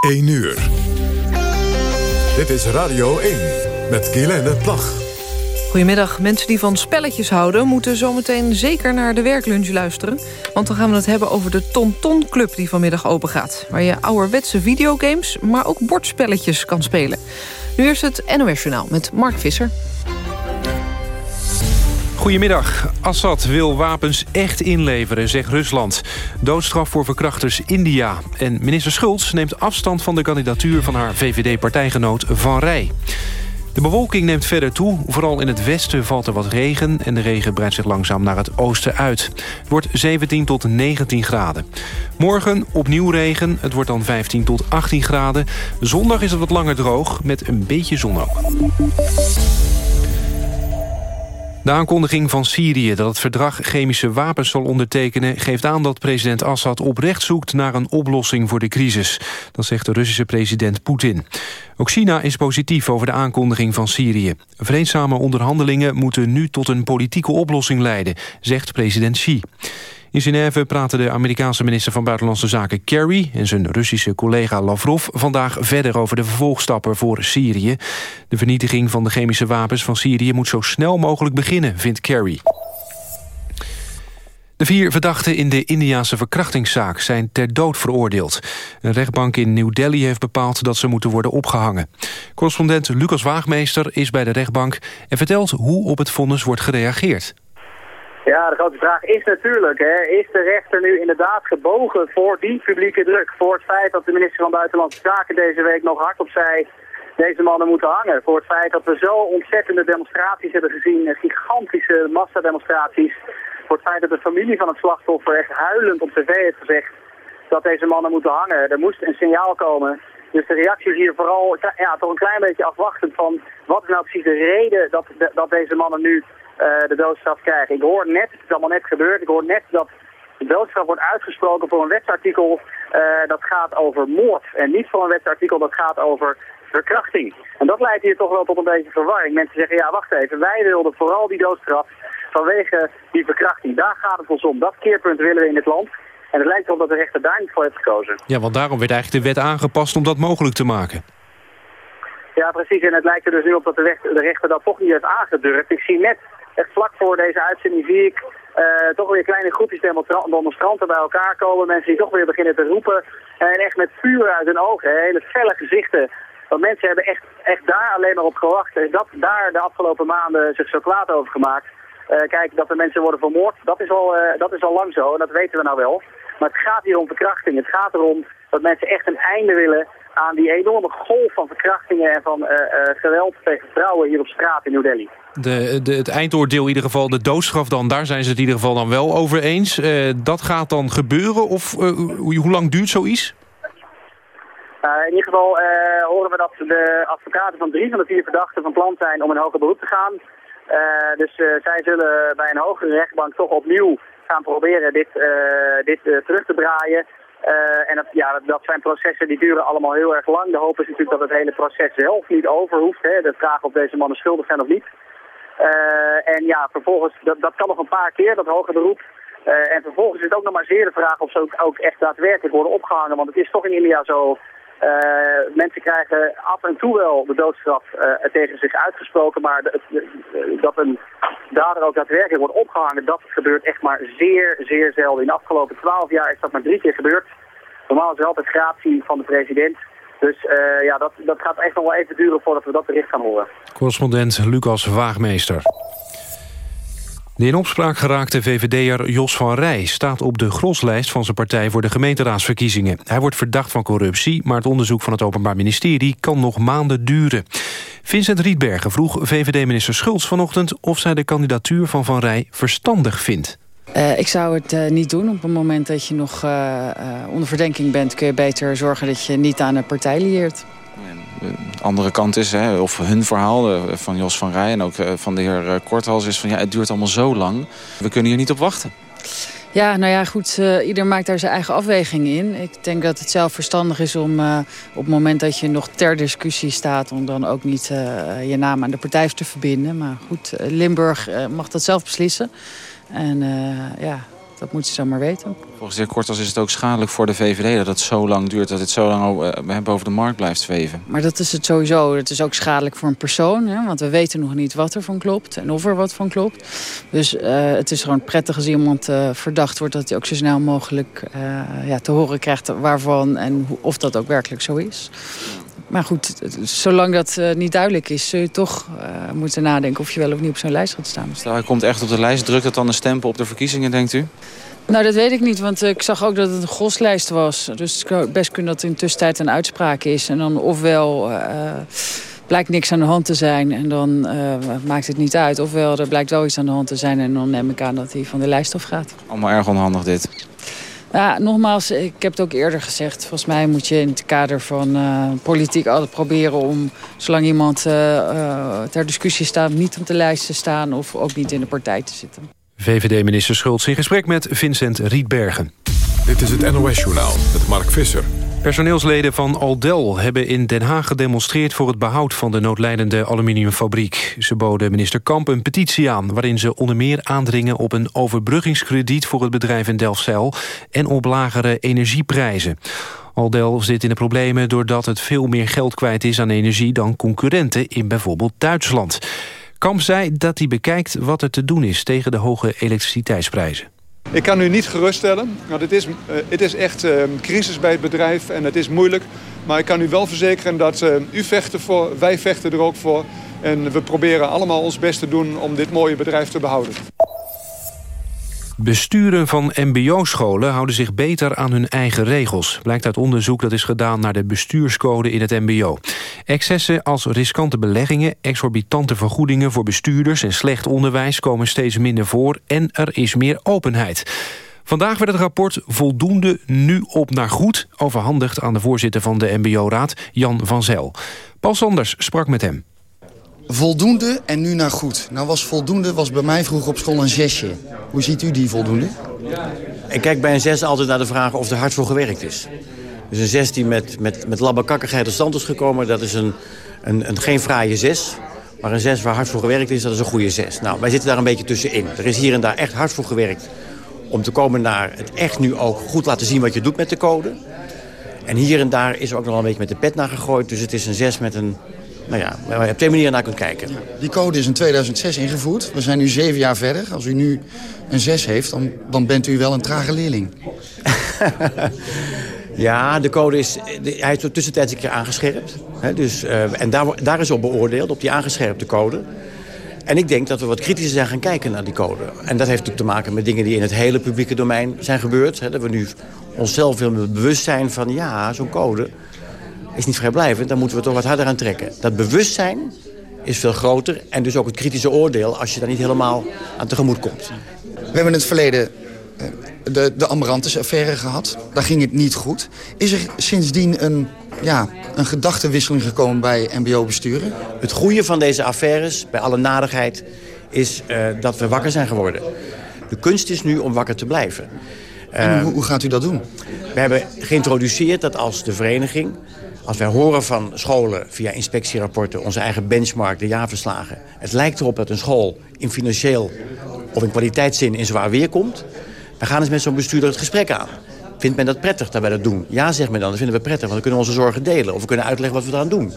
1 uur. Dit is Radio 1 met Guylaine Plag. Goedemiddag. Mensen die van spelletjes houden... moeten zometeen zeker naar de werklunch luisteren. Want dan gaan we het hebben over de Tonton Club die vanmiddag open gaat. Waar je ouderwetse videogames, maar ook bordspelletjes kan spelen. Nu eerst het NOS Journaal met Mark Visser. Goedemiddag. Assad wil wapens echt inleveren, zegt Rusland. Doodstraf voor verkrachters India. En minister Schultz neemt afstand van de kandidatuur... van haar VVD-partijgenoot Van Rij. De bewolking neemt verder toe. Vooral in het westen valt er wat regen... en de regen breidt zich langzaam naar het oosten uit. Het wordt 17 tot 19 graden. Morgen opnieuw regen. Het wordt dan 15 tot 18 graden. Zondag is het wat langer droog, met een beetje zon ook. De aankondiging van Syrië dat het verdrag chemische wapens zal ondertekenen... geeft aan dat president Assad oprecht zoekt naar een oplossing voor de crisis. Dat zegt de Russische president Poetin. Ook China is positief over de aankondiging van Syrië. Vreedzame onderhandelingen moeten nu tot een politieke oplossing leiden... zegt president Xi. In Genève praten de Amerikaanse minister van Buitenlandse Zaken Kerry... en zijn Russische collega Lavrov vandaag verder over de vervolgstappen voor Syrië. De vernietiging van de chemische wapens van Syrië moet zo snel mogelijk beginnen, vindt Kerry. De vier verdachten in de Indiase verkrachtingszaak zijn ter dood veroordeeld. Een rechtbank in New Delhi heeft bepaald dat ze moeten worden opgehangen. Correspondent Lucas Waagmeester is bij de rechtbank... en vertelt hoe op het vonnis wordt gereageerd. Ja, de grote vraag is natuurlijk, hè, is de rechter nu inderdaad gebogen voor die publieke druk? Voor het feit dat de minister van Buitenlandse Zaken deze week nog hardop zei... deze mannen moeten hangen. Voor het feit dat we zo ontzettende demonstraties hebben gezien, gigantische massademonstraties. Voor het feit dat de familie van het slachtoffer echt huilend op tv heeft gezegd dat deze mannen moeten hangen. Er moest een signaal komen. Dus de reactie is hier vooral ja, toch een klein beetje afwachtend van wat is nou precies de reden dat, dat deze mannen nu de doodstraf krijgen. Ik hoor net, het is allemaal net gebeurd, ik hoor net dat de doodstraf wordt uitgesproken voor een wetsartikel uh, dat gaat over moord. En niet voor een wetsartikel dat gaat over verkrachting. En dat leidt hier toch wel tot een beetje verwarring. Mensen zeggen, ja wacht even, wij wilden vooral die doodstraf vanwege die verkrachting. Daar gaat het ons om. Dat keerpunt willen we in het land. En het lijkt erop dat de rechter daar niet voor heeft gekozen. Ja, want daarom werd eigenlijk de wet aangepast om dat mogelijk te maken. Ja, precies. En het lijkt er dus nu op dat de rechter, de rechter dat toch niet heeft aangedurfd. Ik zie net echt vlak voor deze uitzending zie ik uh, toch weer kleine groepjes demonstranten bij elkaar komen. Mensen die toch weer beginnen te roepen. En echt met vuur uit hun ogen, hele felle gezichten. Want mensen hebben echt, echt daar alleen maar op gewacht. Dat daar de afgelopen maanden zich zo kwaad over gemaakt. Uh, kijk, dat de mensen worden vermoord, dat is, al, uh, dat is al lang zo en dat weten we nou wel. Maar het gaat hier om verkrachting. Het gaat erom dat mensen echt een einde willen aan die enorme golf van verkrachtingen en van geweld tegen vrouwen hier op straat in New Delhi. De, de, het eindoordeel, in ieder geval de doodstraf dan, daar zijn ze het in ieder geval dan wel over eens. Uh, dat gaat dan gebeuren of hoe, hoe, lang duurt zoiets? in ieder geval horen we dat de advocaten van drie van de vier verdachten van plan zijn om een hoger beroep te gaan. dus zij zullen bij een hogere rechtbank toch opnieuw gaan proberen dit, dit terug te draaien. En dat, ja, dat zijn processen die duren allemaal heel erg lang. De hoop is natuurlijk dat het hele proces zelf niet over hoeft. Hè. De vraag of deze mannen schuldig zijn of niet. Uh, en ja, vervolgens, dat, dat kan nog een paar keer, dat hoge beroep. Uh, en vervolgens is het ook nog maar zeer de vraag of ze ook, echt daadwerkelijk worden opgehangen. Want het is toch in India zo uh, mensen krijgen af en toe wel de doodstraf tegen zich uitgesproken, maar dat een dader ook daadwerkelijk wordt opgehangen, dat gebeurt echt maar zeer, zeer zelden. In de afgelopen twaalf jaar is dat maar drie keer gebeurd. Normaal is er altijd gratie van de president. Dus uh, ja, dat, dat gaat echt nog wel even duren voordat we dat bericht gaan horen. Correspondent Lucas Waagmeester. De in opspraak geraakte VVD'er Jos van Rij staat op de groslijst van zijn partij voor de gemeenteraadsverkiezingen. Hij wordt verdacht van corruptie, maar het onderzoek van het Openbaar Ministerie kan nog maanden duren. Vincent Rietbergen vroeg VVD-minister Schultz vanochtend of zij de kandidatuur van Van Rij verstandig vindt. Uh, ik zou het uh, niet doen. Op het moment dat je nog uh, onder verdenking bent... kun je beter zorgen dat je niet aan een partij lieert. De andere kant is, hè, of hun verhaal van Jos van Rij... en ook van de heer Korthals is van... ja, het duurt allemaal zo lang. We kunnen hier niet op wachten. Ja, nou ja, goed. Uh, ieder maakt daar zijn eigen afweging in. Ik denk dat het zelf verstandig is om uh, op het moment dat je nog ter discussie staat... om dan ook niet uh, je naam aan de partij te verbinden. Maar goed, Limburg mag dat zelf beslissen. En ja, dat moeten ze dan maar weten. Volgens de heer Kortas is het ook schadelijk voor de VVD dat het zo lang duurt... dat het zo lang boven de markt blijft zweven. Maar dat is het sowieso. Het is ook schadelijk voor een persoon. Hè, want we weten nog niet wat er van klopt en of er wat van klopt. Dus het is gewoon prettig als iemand verdacht wordt... dat hij ook zo snel mogelijk ja, te horen krijgt waarvan en of dat ook werkelijk zo is. Maar goed, zolang dat uh, niet duidelijk is... zul je toch uh, moeten nadenken of je wel of niet op zo'n lijst gaat staan. Stel, hij komt echt op de lijst. Drukt het dan een stempel op de verkiezingen, denkt u? Nou, dat weet ik niet, want ik zag ook dat het een goslijst was. Dus het zou best kunnen dat in tussentijd een uitspraak is. En dan ofwel uh, blijkt niks aan de hand te zijn en dan maakt het niet uit. Ofwel er blijkt wel iets aan de hand te zijn en dan neem ik aan dat hij van de lijst afgaat. Allemaal erg onhandig dit. Ja, nogmaals, ik heb het ook eerder gezegd. Volgens mij moet je in het kader van uh, politiek altijd proberen om... zolang iemand uh, uh, ter discussie staat, niet op de lijst te staan... of ook niet in de partij te zitten. VVD-minister Schultz in gesprek met Vincent Rietbergen. Dit is het NOS-journaal met Mark Visser. Personeelsleden van Aldel hebben in Den Haag gedemonstreerd... voor het behoud van de noodlijdende aluminiumfabriek. Ze boden minister Kamp een petitie aan... waarin ze onder meer aandringen op een overbruggingskrediet... voor het bedrijf in Delfzijl en op lagere energieprijzen. Aldel zit in de problemen doordat het veel meer geld kwijt is aan energie... dan concurrenten in bijvoorbeeld Duitsland. Kamp zei dat hij bekijkt wat er te doen is tegen de hoge elektriciteitsprijzen. Ik kan u niet geruststellen, want het is, uh, het is echt uh, crisis bij het bedrijf en het is moeilijk. Maar ik kan u wel verzekeren dat uh, u vecht ervoor, wij vechten er ook voor. En we proberen allemaal ons best te doen om dit mooie bedrijf te behouden. Besturen van mbo-scholen houden zich beter aan hun eigen regels. Blijkt uit onderzoek dat is gedaan naar de bestuurscode in het mbo. Excessen als riskante beleggingen, exorbitante vergoedingen voor bestuurders... en slecht onderwijs komen steeds minder voor en er is meer openheid. Vandaag werd het rapport Voldoende Nu op naar Goed... overhandigd aan de voorzitter van de mbo-raad, Jan van Zel. Paul Sanders sprak met hem. Voldoende en nu naar goed. Nou was voldoende was bij mij vroeger op school een zesje. Hoe ziet u die voldoende? Ik kijk bij een zes altijd naar de vraag of er hard voor gewerkt is. Dus een zes die met, met, met labbekakkigheid tot stand is gekomen... dat is een, een, een, geen fraaie zes. Maar een zes waar hard voor gewerkt is, dat is een goede zes. Nou, wij zitten daar een beetje tussenin. Er is hier en daar echt hard voor gewerkt... om te komen naar het echt nu ook goed laten zien wat je doet met de code. En hier en daar is er ook nog een beetje met de pet naar gegooid. Dus het is een zes met een nou ja, waar je op twee manieren naar kunt kijken. Die code is in 2006 ingevoerd. We zijn nu zeven jaar verder. Als u nu een zes heeft, dan, dan bent u wel een trage leerling. ja, de code is, hij is tussentijds een keer aangescherpt. Hè, dus, uh, en daar, daar is op beoordeeld, op die aangescherpte code. En ik denk dat we wat kritischer zijn gaan kijken naar die code. En dat heeft natuurlijk te maken met dingen die in het hele publieke domein zijn gebeurd. Hè, dat we nu onszelf veel bewust zijn van, ja, zo'n code is niet vrijblijvend. Dan moeten we toch wat harder aan trekken. Dat bewustzijn is veel groter. En dus ook het kritische oordeel als je daar niet helemaal aan tegemoet komt. We hebben in het verleden eh, de, de Amarantis-affaire gehad. Daar ging het niet goed. Is er sindsdien een, ja, een gedachtenwisseling gekomen bij mbo-besturen? Het goede van deze affaires, bij alle nadigheid, is uh, dat we wakker zijn geworden. De kunst is nu om wakker te blijven. En hoe, hoe gaat u dat doen? We hebben geïntroduceerd dat als de vereniging als wij horen van scholen via inspectierapporten... onze eigen benchmark, de jaarverslagen... het lijkt erop dat een school in financieel of in kwaliteitszin in zwaar weer komt... dan gaan eens met zo'n bestuurder het gesprek aan. Vindt men dat prettig dat wij dat doen? Ja, zegt men dan, dat vinden we prettig, want dan kunnen we onze zorgen delen. Of we kunnen uitleggen wat we eraan doen.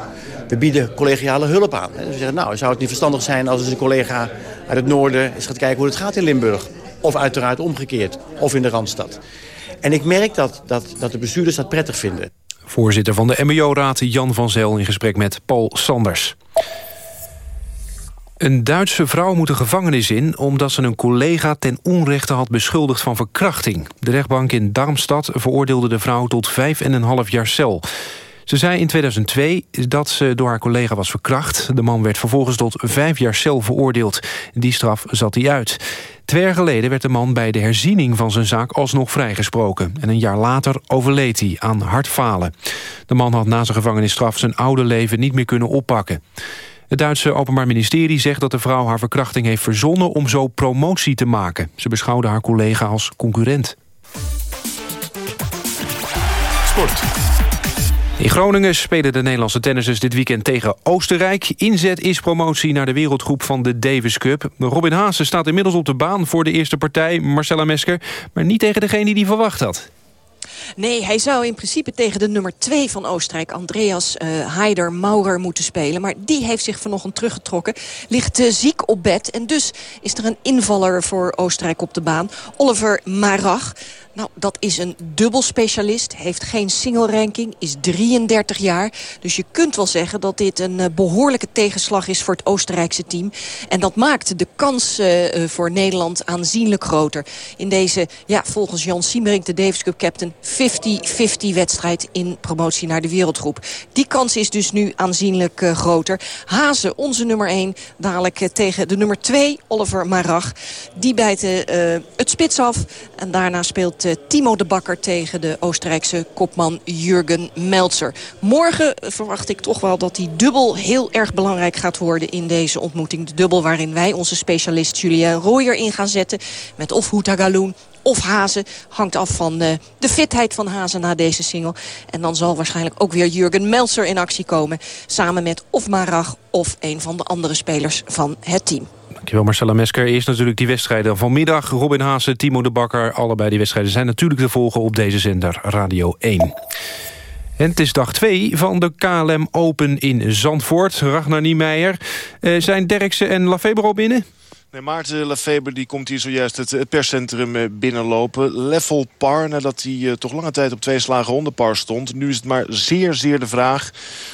We bieden collegiale hulp aan. Dus we zeggen, nou, zou het niet verstandig zijn als een collega uit het noorden... eens gaat kijken hoe het gaat in Limburg. Of uiteraard omgekeerd, of in de Randstad. En ik merk dat, dat, dat de bestuurders dat prettig vinden. Voorzitter van de MBO-raad Jan van Zel in gesprek met Paul Sanders. Een Duitse vrouw moet de gevangenis in... omdat ze een collega ten onrechte had beschuldigd van verkrachting. De rechtbank in Darmstad veroordeelde de vrouw tot vijf en een half jaar cel. Ze zei in 2002 dat ze door haar collega was verkracht. De man werd vervolgens tot vijf jaar cel veroordeeld. Die straf zat hij uit. Twee jaar geleden werd de man bij de herziening van zijn zaak alsnog vrijgesproken. En een jaar later overleed hij aan hartfalen. De man had na zijn gevangenisstraf zijn oude leven niet meer kunnen oppakken. Het Duitse Openbaar Ministerie zegt dat de vrouw haar verkrachting heeft verzonnen om zo promotie te maken. Ze beschouwde haar collega als concurrent. Sport. In Groningen spelen de Nederlandse tennissers dit weekend tegen Oostenrijk. Inzet is promotie naar de wereldgroep van de Davis Cup. Robin Haase staat inmiddels op de baan voor de eerste partij, Marcella Mesker... maar niet tegen degene die hij verwacht had. Nee, hij zou in principe tegen de nummer 2 van Oostenrijk... Andreas uh, Heider Maurer moeten spelen. Maar die heeft zich vanochtend teruggetrokken. Ligt uh, ziek op bed. En dus is er een invaller voor Oostenrijk op de baan. Oliver Marach. Nou, dat is een dubbelspecialist, heeft geen single ranking, is 33 jaar. Dus je kunt wel zeggen dat dit een uh, behoorlijke tegenslag is voor het Oostenrijkse team. En dat maakt de kans voor Nederland aanzienlijk groter. In deze, ja, volgens Jan Siemerink, de Davis Cup captain, 50-50 wedstrijd in promotie naar de wereldgroep. Die kans is dus nu aanzienlijk uh, groter. Hazen, onze nummer 1, dadelijk tegen de nummer 2, Oliver Marach. Die bijten het spits af en daarna speelt Timo de Bakker tegen de Oostenrijkse kopman Jurgen Meltzer. Morgen verwacht ik toch wel dat die dubbel heel erg belangrijk gaat worden in deze ontmoeting. De dubbel waarin wij onze specialist Julien Royer in gaan zetten. Met of Houta Galoen of Hazen. Hangt af van uh, de fitheid van Hazen na deze single. En dan zal waarschijnlijk ook weer Jurgen Meltzer in actie komen. Samen met of Marag of een van de andere spelers van het team. Dankjewel Marcella Mesker. Eerst natuurlijk die wedstrijden vanmiddag. Robin Haase, Timo de Bakker. Allebei die wedstrijden zijn natuurlijk te volgen op deze zender Radio 1. En het is dag 2 van de KLM Open in Zandvoort. Ragnar Niemeyer. Uh, zijn Derksen en Lafebro binnen? Maarten Lefeber die komt hier zojuist het, perscentrum eh, binnenlopen. Level par, nadat hij uh, toch lange tijd op twee slagen onder par stond. Nu is het maar zeer, zeer de vraag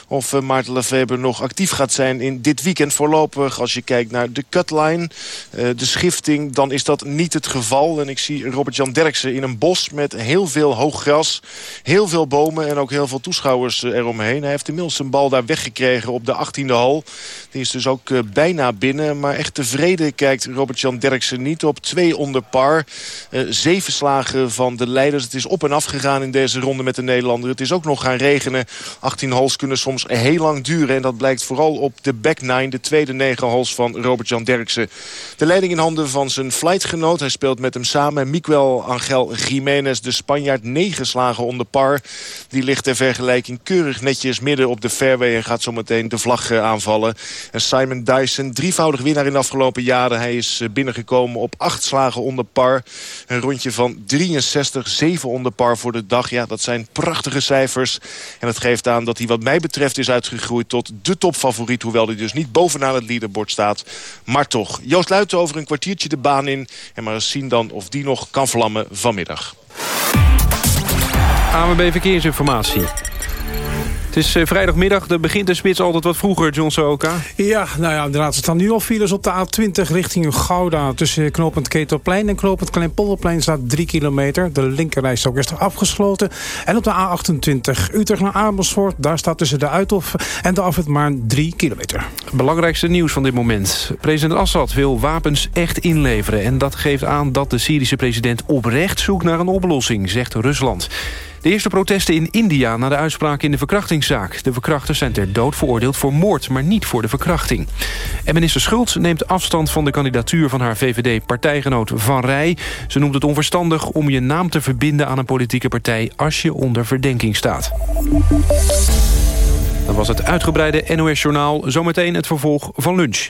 of uh, Maarten Lefeber nog actief gaat zijn in dit weekend. Voorlopig, als je kijkt naar de cutline, de schifting, dan is dat niet het geval. En ik zie Robert-Jan Derksen in een bos met heel veel hoog gras, heel veel bomen en ook heel veel toeschouwers eromheen. Hij heeft inmiddels zijn bal daar weggekregen op de 18e hal. Die is dus ook bijna binnen, maar echt tevreden Robert-Jan Derksen niet op. Twee onder par. Uh, zeven slagen van de leiders. Het is op en af gegaan in deze ronde met de Nederlander. Het is ook nog gaan regenen. 18 holes kunnen soms heel lang duren. En dat blijkt vooral op de back nine. De tweede negen holes van Robert-Jan Derksen. De leiding in handen van zijn flightgenoot. Hij speelt met hem samen. Miguel Angel Jiménez, de Spanjaard. Negen slagen onder par. Die ligt ter vergelijking keurig netjes midden op de fairway. En gaat zometeen de vlag aanvallen. En Simon Dyson, drievoudig winnaar in de afgelopen jaren. Hij is eh, binnengekomen op acht slagen onder par. Een rondje van 63, 7 onder par voor de dag. Ja, dat zijn prachtige cijfers. En het geeft aan dat hij wat mij betreft is uitgegroeid tot de topfavoriet. Hoewel hij dus niet bovenaan het leaderboard staat. Maar toch, Joost Luiten over een kwartiertje de baan in. En maar eens zien dan of die nog kan vlammen vanmiddag. AMB Verkeersinformatie. Het is uh, vrijdagmiddag, dan begint de spits altijd wat vroeger, John Soka. Ja, nou ja, inderdaad. Er staan nu al files op de A20 richting Gouda. Tussen knooppunt Ketelplein en knooppunt Kleinpolderplein staat 3 kilometer. De linkerrijstok is afgesloten. En op de A28 Utrecht naar Amersfoort. Daar staat tussen de Uithof en de Afwit maar 3 kilometer. Belangrijkste nieuws van dit moment. President Assad wil wapens echt inleveren. En dat geeft aan dat de Syrische president oprecht zoekt naar een oplossing, zegt Rusland. De eerste protesten in India na de uitspraak in de verkrachtingszaak. De verkrachters zijn ter dood veroordeeld voor moord, maar niet voor de verkrachting. En minister Schultz neemt afstand van de kandidatuur van haar VVD-partijgenoot Van Rij. Ze noemt het onverstandig om je naam te verbinden aan een politieke partij... als je onder verdenking staat. Dat was het uitgebreide NOS-journaal. Zometeen het vervolg van lunch.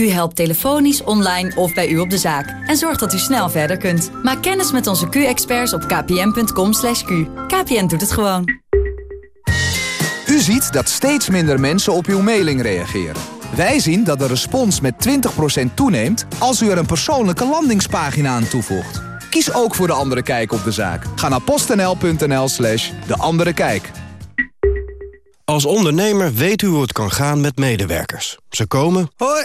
Q helpt telefonisch, online of bij u op de zaak. En zorgt dat u snel verder kunt. Maak kennis met onze Q-experts op kpn.com. /q. KPN doet het gewoon. U ziet dat steeds minder mensen op uw mailing reageren. Wij zien dat de respons met 20% toeneemt als u er een persoonlijke landingspagina aan toevoegt. Kies ook voor De Andere Kijk op de zaak. Ga naar postnl.nl slash De Andere Kijk. Als ondernemer weet u hoe het kan gaan met medewerkers. Ze komen... Hoi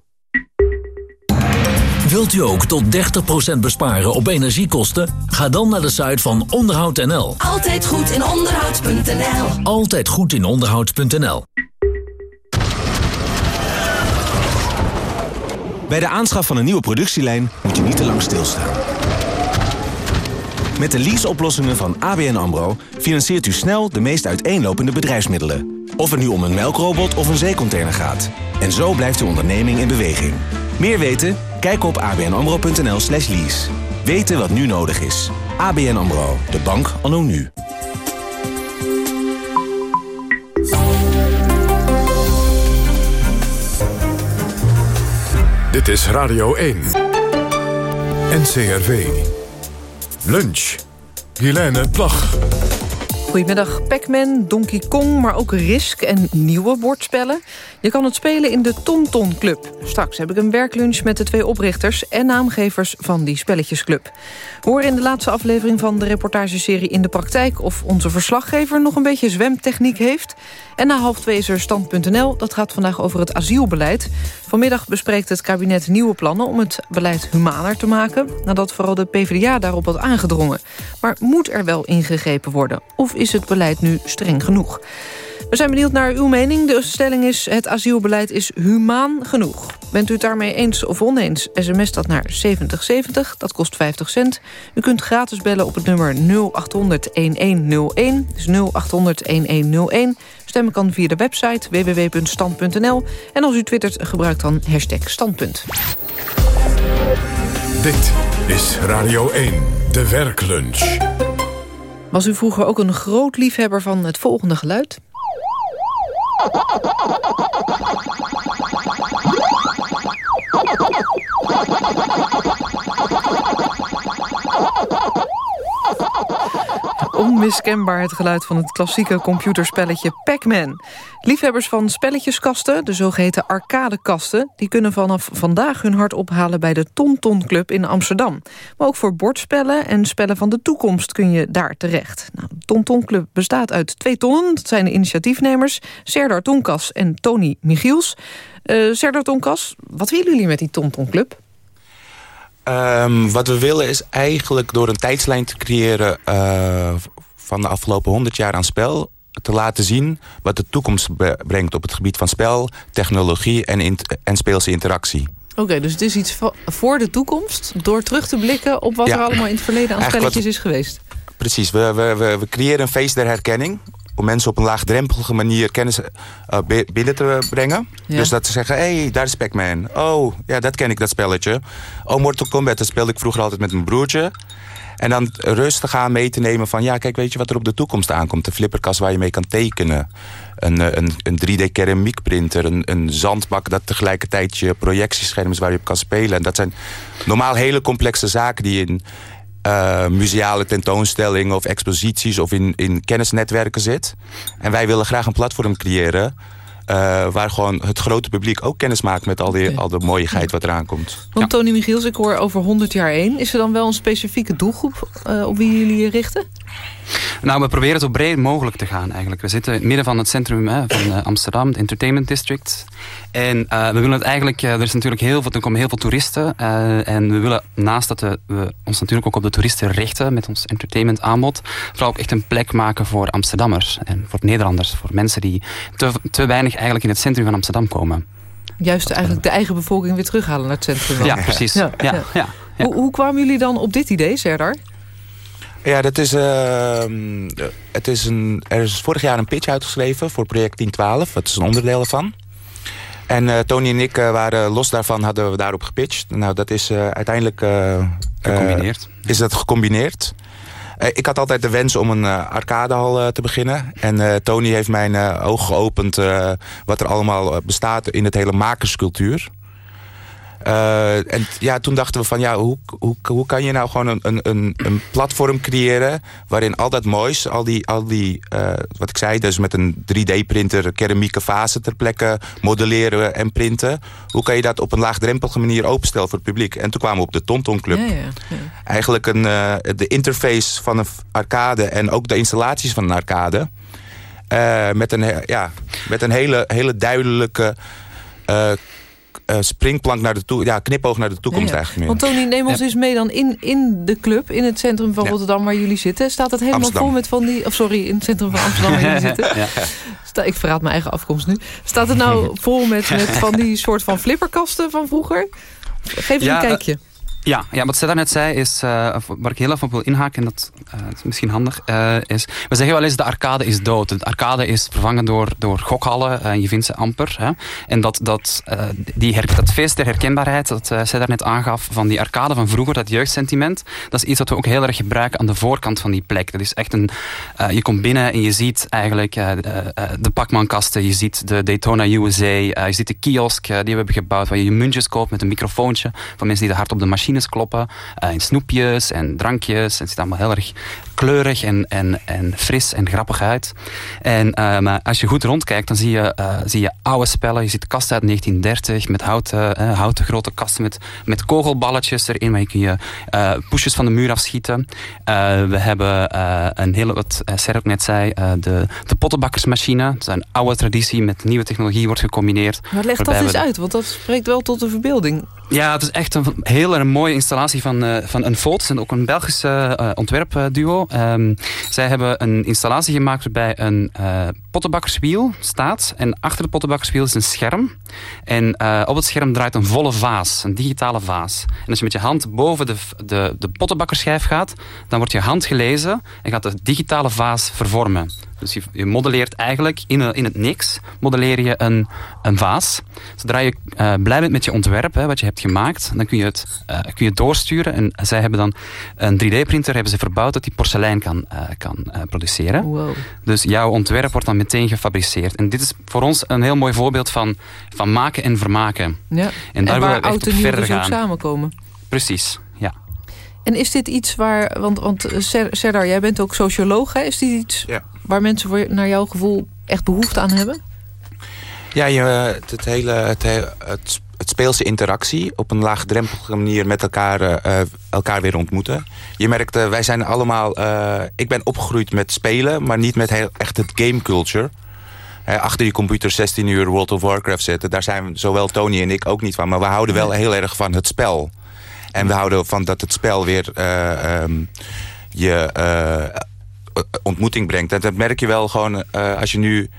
Wilt u ook tot 30% besparen op energiekosten? Ga dan naar de site van onderhoud.nl. Altijd goed in onderhoud.nl. Altijd goed in onderhoud.nl. Bij de aanschaf van een nieuwe productielijn moet je niet te lang stilstaan. Met de leaseoplossingen van ABN AMRO financiert u snel de meest uiteenlopende bedrijfsmiddelen. Of het nu om een melkrobot of een zeecontainer gaat. En zo blijft uw onderneming in beweging. Meer weten? Kijk op abnamro.nl slash lease. Weten wat nu nodig is. ABN AMRO, de bank anno nu. Dit is Radio 1. NCRV. Lunch. Guilaine Plag. Goedemiddag, Pac-Man, Donkey Kong, maar ook Risk en nieuwe bordspellen. Je kan het spelen in de Tonton Club. Straks heb ik een werklunch met de twee oprichters... en naamgevers van die spelletjesclub. Hoor in de laatste aflevering van de reportageserie In de Praktijk... of onze verslaggever nog een beetje zwemtechniek heeft. En na half twee stand.nl. Dat gaat vandaag over het asielbeleid. Vanmiddag bespreekt het kabinet nieuwe plannen... om het beleid humaner te maken... nadat vooral de PvdA daarop had aangedrongen. Maar moet er wel ingegrepen worden? Of is het beleid nu streng genoeg? We zijn benieuwd naar uw mening. De stelling is, het asielbeleid is humaan genoeg. Bent u het daarmee eens of oneens? SMS dat naar 7070, dat kost 50 cent. U kunt gratis bellen op het nummer 0800-1101. Dus 0800-1101. Stemmen kan via de website www.stand.nl. En als u twittert, gebruik dan hashtag standpunt. Dit is Radio 1, de werklunch. Was u vroeger ook een groot liefhebber van het volgende geluid? Onmiskenbaar het geluid van het klassieke computerspelletje Pac-Man. Liefhebbers van spelletjeskasten, de zogeheten arcadekasten... die kunnen vanaf vandaag hun hart ophalen bij de Tonton Club in Amsterdam. Maar ook voor bordspellen en spellen van de toekomst kun je daar terecht. Nou, de Tonton Club bestaat uit twee tonnen. Dat zijn de initiatiefnemers Serdar Tonkas en Tony Michiels. Uh, Serdar Tonkas, wat willen jullie met die Tonton Club? Um, wat we willen is eigenlijk door een tijdslijn te creëren... Uh, van de afgelopen 100 jaar aan spel... te laten zien wat de toekomst brengt op het gebied van spel, technologie en, in en speelse interactie. Oké, dus het is iets voor de toekomst... door terug te blikken op wat er allemaal in het verleden aan spelletjes is geweest. Precies, we, we, we, we creëren een feest der herkenning om mensen op een laagdrempelige manier kennis uh, binnen te brengen. Dus dat ze zeggen, hé, hey, daar is Pac-Man. Oh, ja, dat ken ik, dat spelletje. Oh, Mortal Kombat, dat speelde ik vroeger altijd met mijn broertje. En dan rustig aan mee te nemen van... ja, kijk, weet je wat er op de toekomst aankomt? De flipperkast waar je mee kan tekenen. Een, eh, een, een 3D-keramiekprinter. Een, een zandbak dat tegelijkertijd je projectiescherm is waar je op kan spelen. En dat zijn normaal hele complexe zaken die in uh, museale tentoonstellingen of exposities of in, in kennisnetwerken zit. En wij willen graag een platform creëren uh, waar gewoon het grote publiek ook kennis maakt met al, die, al de mooiigheid wat eraan komt. Want Tony Michiels, ik hoor over 100 jaar één. Is er dan wel een specifieke doelgroep uh, op wie jullie je richten? Nou, we proberen zo breed mogelijk te gaan eigenlijk. We zitten in het midden van het centrum hè, van uh, Amsterdam, het Entertainment District. En uh, we willen het eigenlijk, uh, er is natuurlijk heel veel, er komen heel veel toeristen. en we willen naast dat we, we, ons natuurlijk ook op de toeristen richten met ons entertainment aanbod, vooral ook echt een plek maken voor Amsterdammers en voor Nederlanders, voor mensen die te, te weinig eigenlijk in het centrum van Amsterdam komen. Juist eigenlijk de eigen bevolking weer terughalen naar het centrum. Ja, precies. Ja, ja, ja. Hoe, hoe kwamen jullie dan op dit idee, Serdar? Ja, dat is, uh, het is een, er is vorig jaar een pitch uitgeschreven voor project 1012. Dat is een onderdeel ervan. En uh, Tony en ik uh, waren los daarvan, hadden we daarop gepitcht. Nou, dat is uh, uiteindelijk... gecombineerd. is dat gecombineerd. ik had altijd de wens om een arcadehal te beginnen. En Tony heeft mijn ogen geopend wat er allemaal bestaat in het hele makerscultuur. Uh, en ja, toen dachten we van ja, hoe, hoe, hoe kan je nou gewoon een, een, een platform creëren waarin al dat moois, al die, al die uh, wat ik zei, dus met een 3D-printer keramieke fase ter plekke modelleren en printen. Hoe kan je dat op een laagdrempelige manier openstellen voor het publiek? En toen kwamen we op de Tonton Club. Ja, ja, ja. Eigenlijk een, uh, de interface van een arcade en ook de installaties van een arcade. met, een, ja, met een hele, hele duidelijke uh, springplank naar de toe, ja, knipoog naar de toekomst ja, eigenlijk meer. Want Tony, neem ons eens mee dan in, in de club, in het centrum van Rotterdam waar jullie zitten. Staat het helemaal Amsterdam. vol met van die, of sorry, in het centrum van Amsterdam waar jullie zitten. Sta, ik verraad mijn eigen afkomst nu. Staat het nou vol met, met van die soort van flipperkasten van vroeger? Geef eens een kijkje. Ja, ja, wat zij daarnet zei, is, uh, waar ik heel even op wil inhaken, en dat uh, is misschien handig, uh, is... We zeggen wel eens, de arcade is dood. De arcade is vervangen door, door gokhallen, en je vindt ze amper. Hè. En dat, dat, die her, dat feest der herkenbaarheid, dat zij daarnet aangaf, van die arcade van vroeger, dat jeugdsentiment, dat is iets wat we ook heel erg gebruiken aan de voorkant van die plek. Dat is echt een... je komt binnen en je ziet eigenlijk de Pacman-kasten, je ziet de Daytona USA, je ziet de kiosk die we hebben gebouwd, waar je je muntjes koopt met een microfoontje, van mensen die de hard op de machine kloppen. En snoepjes en drankjes. En het ziet allemaal heel erg kleurig en, en, en fris en grappig uit. En uh, maar als je goed rondkijkt, dan zie je, uh, zie je oude spellen. Je ziet kasten uit 1930 met houten, houten grote kasten met, met kogelballetjes erin. Waar je kun je poesjes van de muur afschieten. we hebben een hele, wat Ser ook net zei, de, de pottenbakkersmachine. Dat is een oude traditie met nieuwe technologie wordt gecombineerd. Maar leg dat eens uit, want dat spreekt wel tot de verbeelding. Ja, het is echt een hele mooie installatie van, uh, van Unfold. En ook een Belgische uh, ontwerpduo. Um, zij hebben een installatie gemaakt waarbij een uh, pottenbakkerswiel staat. En achter de pottenbakkerswiel is een scherm. En op het scherm draait een volle vaas, een digitale vaas. En als je met je hand boven de, de, de pottenbakkerschijf gaat, dan wordt je hand gelezen en gaat de digitale vaas vervormen. Dus je, je modelleert eigenlijk in, in het niks modelleer je een, een vaas. Zodra je uh, blij bent met je ontwerp, hè, wat je hebt gemaakt, dan kun je het, uh, kun je het doorsturen. En zij hebben dan een 3D-printer hebben ze verbouwd dat die porselein kan, kan produceren. Wow. Dus jouw ontwerp wordt dan meteen gefabriceerd. En dit is voor ons een heel mooi voorbeeld van, van maken en vermaken. Ja. En daar en willen we echt op verder dus gaan. samenkomen. Precies, ja. En is dit iets waar, want, want Serdar, jij bent ook socioloog, hè? is dit iets ja. waar mensen voor, naar jouw gevoel echt behoefte aan hebben? Ja, je, het, hele, het, het, het speelse interactie op een laagdrempelige manier met elkaar, uh, elkaar weer ontmoeten. Je merkt, uh, wij zijn allemaal... Uh, ik ben opgegroeid met spelen, maar niet met heel, echt het game culture. achter die computer 16 uur World of Warcraft zitten. Daar zijn zowel Tony en ik ook niet van. Maar we houden wel heel erg van het spel. En we houden van dat het spel weer um, je ontmoeting brengt. En dat merk je wel gewoon als je nu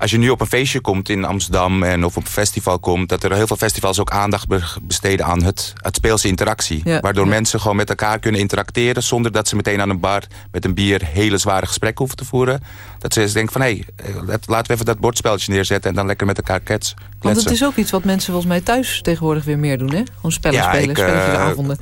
als je nu op een feestje komt in Amsterdam en of op een festival komt... dat er heel veel festivals ook aandacht besteden aan het, het speelse interactie. Ja, waardoor ja. mensen gewoon met elkaar kunnen interacteren... zonder dat ze meteen aan een bar met een bier hele zware gesprekken hoeven te voeren. Dat ze eens denken van, hé, hey, laten we even dat bordspelletje neerzetten... en dan lekker met elkaar kletsen. Want het is ook iets wat mensen volgens mij thuis tegenwoordig weer meer doen, hè? Gewoon spellen Ja, spelen, ik, spelletjesavonden.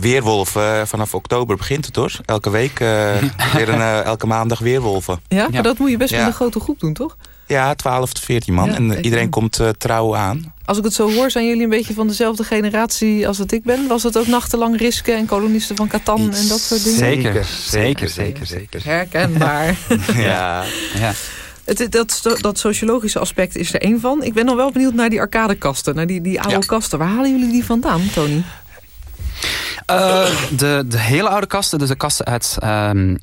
Weerwolf, uh, vanaf oktober begint het hoor. Elke week, uh, weer een, uh, elke maandag weerwolven. Ja, maar dat moet je best Ja. met een grote groep doen, toch? Ja, 12 tot 14 man. Ja, en ik- iedereen komt uh, trouw aan. Als ik het zo hoor, zijn jullie een beetje van dezelfde generatie als dat ik ben? Was het ook nachtenlang risken en kolonisten van Catan en dat soort dingen? Zeker, zeker, zeker, zeker. Herkenbaar. ja. ja. Het, dat, dat sociologische aspect is er één van. Ik ben nog wel benieuwd naar die arcadekasten, naar die, die oude kasten. Waar halen jullie die vandaan, Tony? Uh, de, de hele oude kasten, dus de kasten uit... Um, um,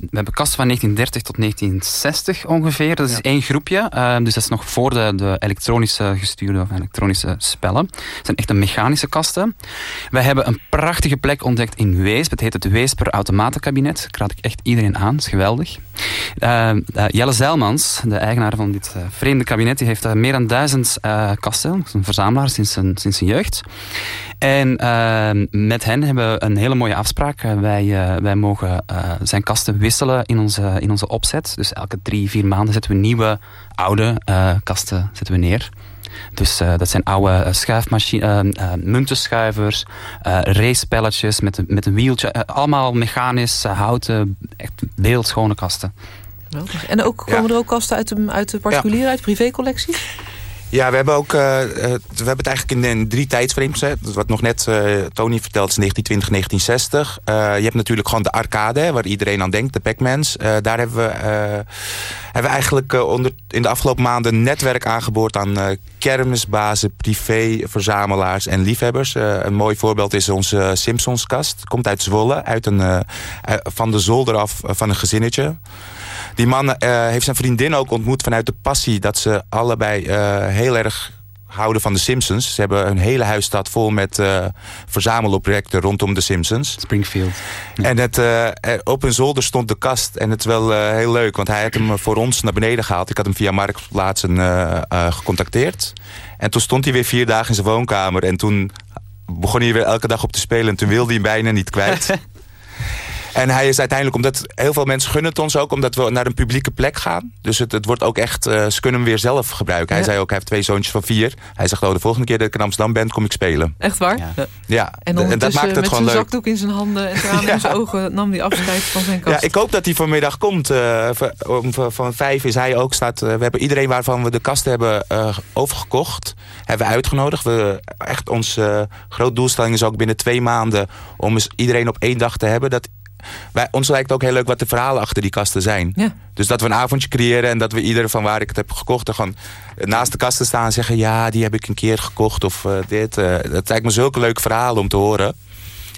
we hebben kasten van 1930 tot 1960 ongeveer. Dat is één groepje. Uh, dus dat is nog voor de, de elektronische gestuurde of elektronische spellen. Het zijn echt een mechanische kasten. Wij hebben een prachtige plek ontdekt in Weesp. Het heet het Weesper Automatenkabinet. Ik raad ik echt iedereen aan. Het is geweldig. Uh, Jelle Zeilmans, de eigenaar van dit vreemde kabinet, die heeft meer dan duizend kasten. Dat is een verzamelaar sinds zijn, sinds zijn jeugd. En uh, met hen hebben we een hele mooie afspraak. Uh, wij, uh, wij mogen zijn kasten wisselen in onze, in onze opzet. Dus elke drie, vier maanden zetten we nieuwe, oude kasten zetten we neer. Dus dat zijn oude schuifmachine, muntenschuivers, racepelletjes met, met een wieltje. allemaal mechanisch, houten, echt beeldschone kasten. En ook, komen er ook kasten uit de, uit de particulier, ja. uit privécollectie? Ja, we hebben ook uh, we hebben het eigenlijk in, drie tijdsframes. gezet. Wat nog net uh, Tony vertelt is 1920, 1960. Uh, je hebt natuurlijk gewoon de arcade, waar iedereen aan denkt, de Pac-Mans. daar hebben we, hebben eigenlijk onder, in de afgelopen maanden een netwerk aangeboord aan kermisbazen, privé, verzamelaars en liefhebbers. een mooi voorbeeld is onze Simpsons-kast. Komt uit Zwolle, uit een, van de zolder af van een gezinnetje. Die man uh, heeft zijn vriendin ook ontmoet vanuit de passie... dat ze allebei uh, heel erg houden van de Simpsons. Ze hebben een hele huisstad vol met uh, verzamelobjecten rondom de Simpsons. Springfield. En het, op hun zolder stond de kast. En het is wel heel leuk, want hij had hem voor ons naar beneden gehaald. Ik had hem via Marktplaatsen gecontacteerd. En toen stond hij weer vier dagen in zijn woonkamer. En toen begon hij weer elke dag op te spelen. En toen wilde hij hem bijna niet kwijt. En hij is uiteindelijk, omdat heel veel mensen gunnen het ons ook... omdat we naar een publieke plek gaan. Dus het, het wordt ook echt, uh, ze kunnen hem weer zelf gebruiken. Hij zei ook, hij heeft twee zoontjes van vier. Hij zegt, oh, de volgende keer dat ik in Amsterdam ben, kom ik spelen. Echt waar? Ja. ja. En, en dat maakt het gewoon leuk. met zakdoek in zijn handen en tranen in zijn ogen... nam hij afscheid van zijn kast. Ja, ik hoop dat hij vanmiddag komt. Uh, om, van vijf is hij ook. Staat, uh, we hebben iedereen waarvan we de kast hebben overgekocht... hebben we uitgenodigd. We, echt ons groot doelstelling is ook binnen twee maanden... om eens iedereen op één dag te hebben... dat wij, ons lijkt ook heel leuk wat de verhalen achter die kasten zijn. Ja. Dus dat we een avondje creëren en dat we ieder van waar ik het heb gekocht... er gewoon naast de kasten staan en zeggen... ja, die heb ik een keer gekocht of uh, dit. Uh, dat lijkt me zulke leuke verhalen om te horen.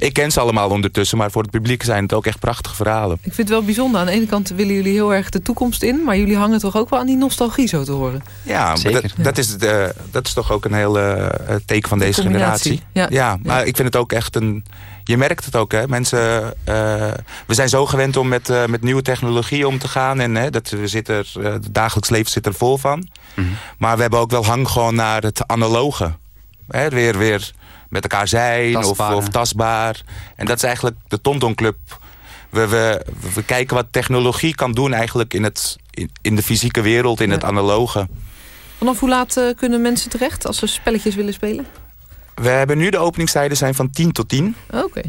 Ik ken ze allemaal ondertussen, maar voor het publiek zijn het ook echt prachtige verhalen. Ik vind het wel bijzonder. Aan de ene kant willen jullie heel erg de toekomst in... maar jullie hangen toch ook wel aan die nostalgie zo te horen. Ja, Zeker. Dat, dat, is, de, dat is toch ook een heel uh, teken van deze generatie. Ja. ja, maar ik vind het ook echt een je merkt het ook, hè. Mensen, uh, we zijn zo gewend om met, uh, met nieuwe technologie om te gaan. En hè, dat, we zitten er, uh, het dagelijks leven zit er vol van. Mm -hmm. Maar we hebben ook wel hang gewoon naar het analoge. Hè, weer, weer met elkaar zijn of, of, tastbaar. En dat is eigenlijk de Tonton Club. We, we, we kijken wat technologie kan doen eigenlijk in, het, in, in de fysieke wereld, in ja. het analoge. Vanaf hoe laat kunnen mensen terecht als ze spelletjes willen spelen? We hebben nu de openingstijden zijn van 10 tot 10. Oké.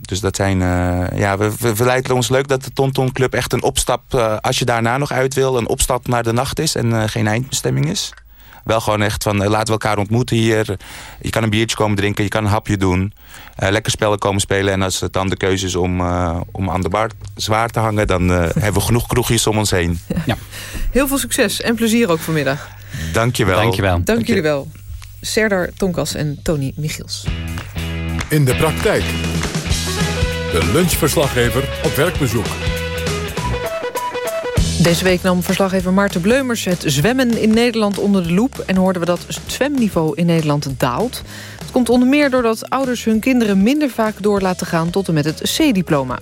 Dus dat zijn, uh, ja, we, we, we lijken ons leuk dat de Tonton Club echt een opstap, uh, als je daarna nog uit wil, een opstap naar de nacht is en uh, geen eindbestemming is. Wel gewoon echt van, laten we elkaar ontmoeten hier. Je kan een biertje komen drinken, je kan een hapje doen. lekker spellen komen spelen. En als het dan de keuze is om, om aan de bar zwaar te hangen... dan hebben we genoeg kroegjes om ons heen. Ja. Heel veel succes en plezier ook vanmiddag. Dank je wel. Dank je wel. Dank jullie wel. Serdar Tonkas en Tony Michiels. In de praktijk. De lunchverslaggever op werkbezoek. Deze week nam verslaggever Maarten Bleumers het zwemmen in Nederland onder de loep... en hoorden we dat het zwemniveau in Nederland daalt. Het komt onder meer doordat ouders hun kinderen minder vaak door laten gaan... tot en met het C-diploma.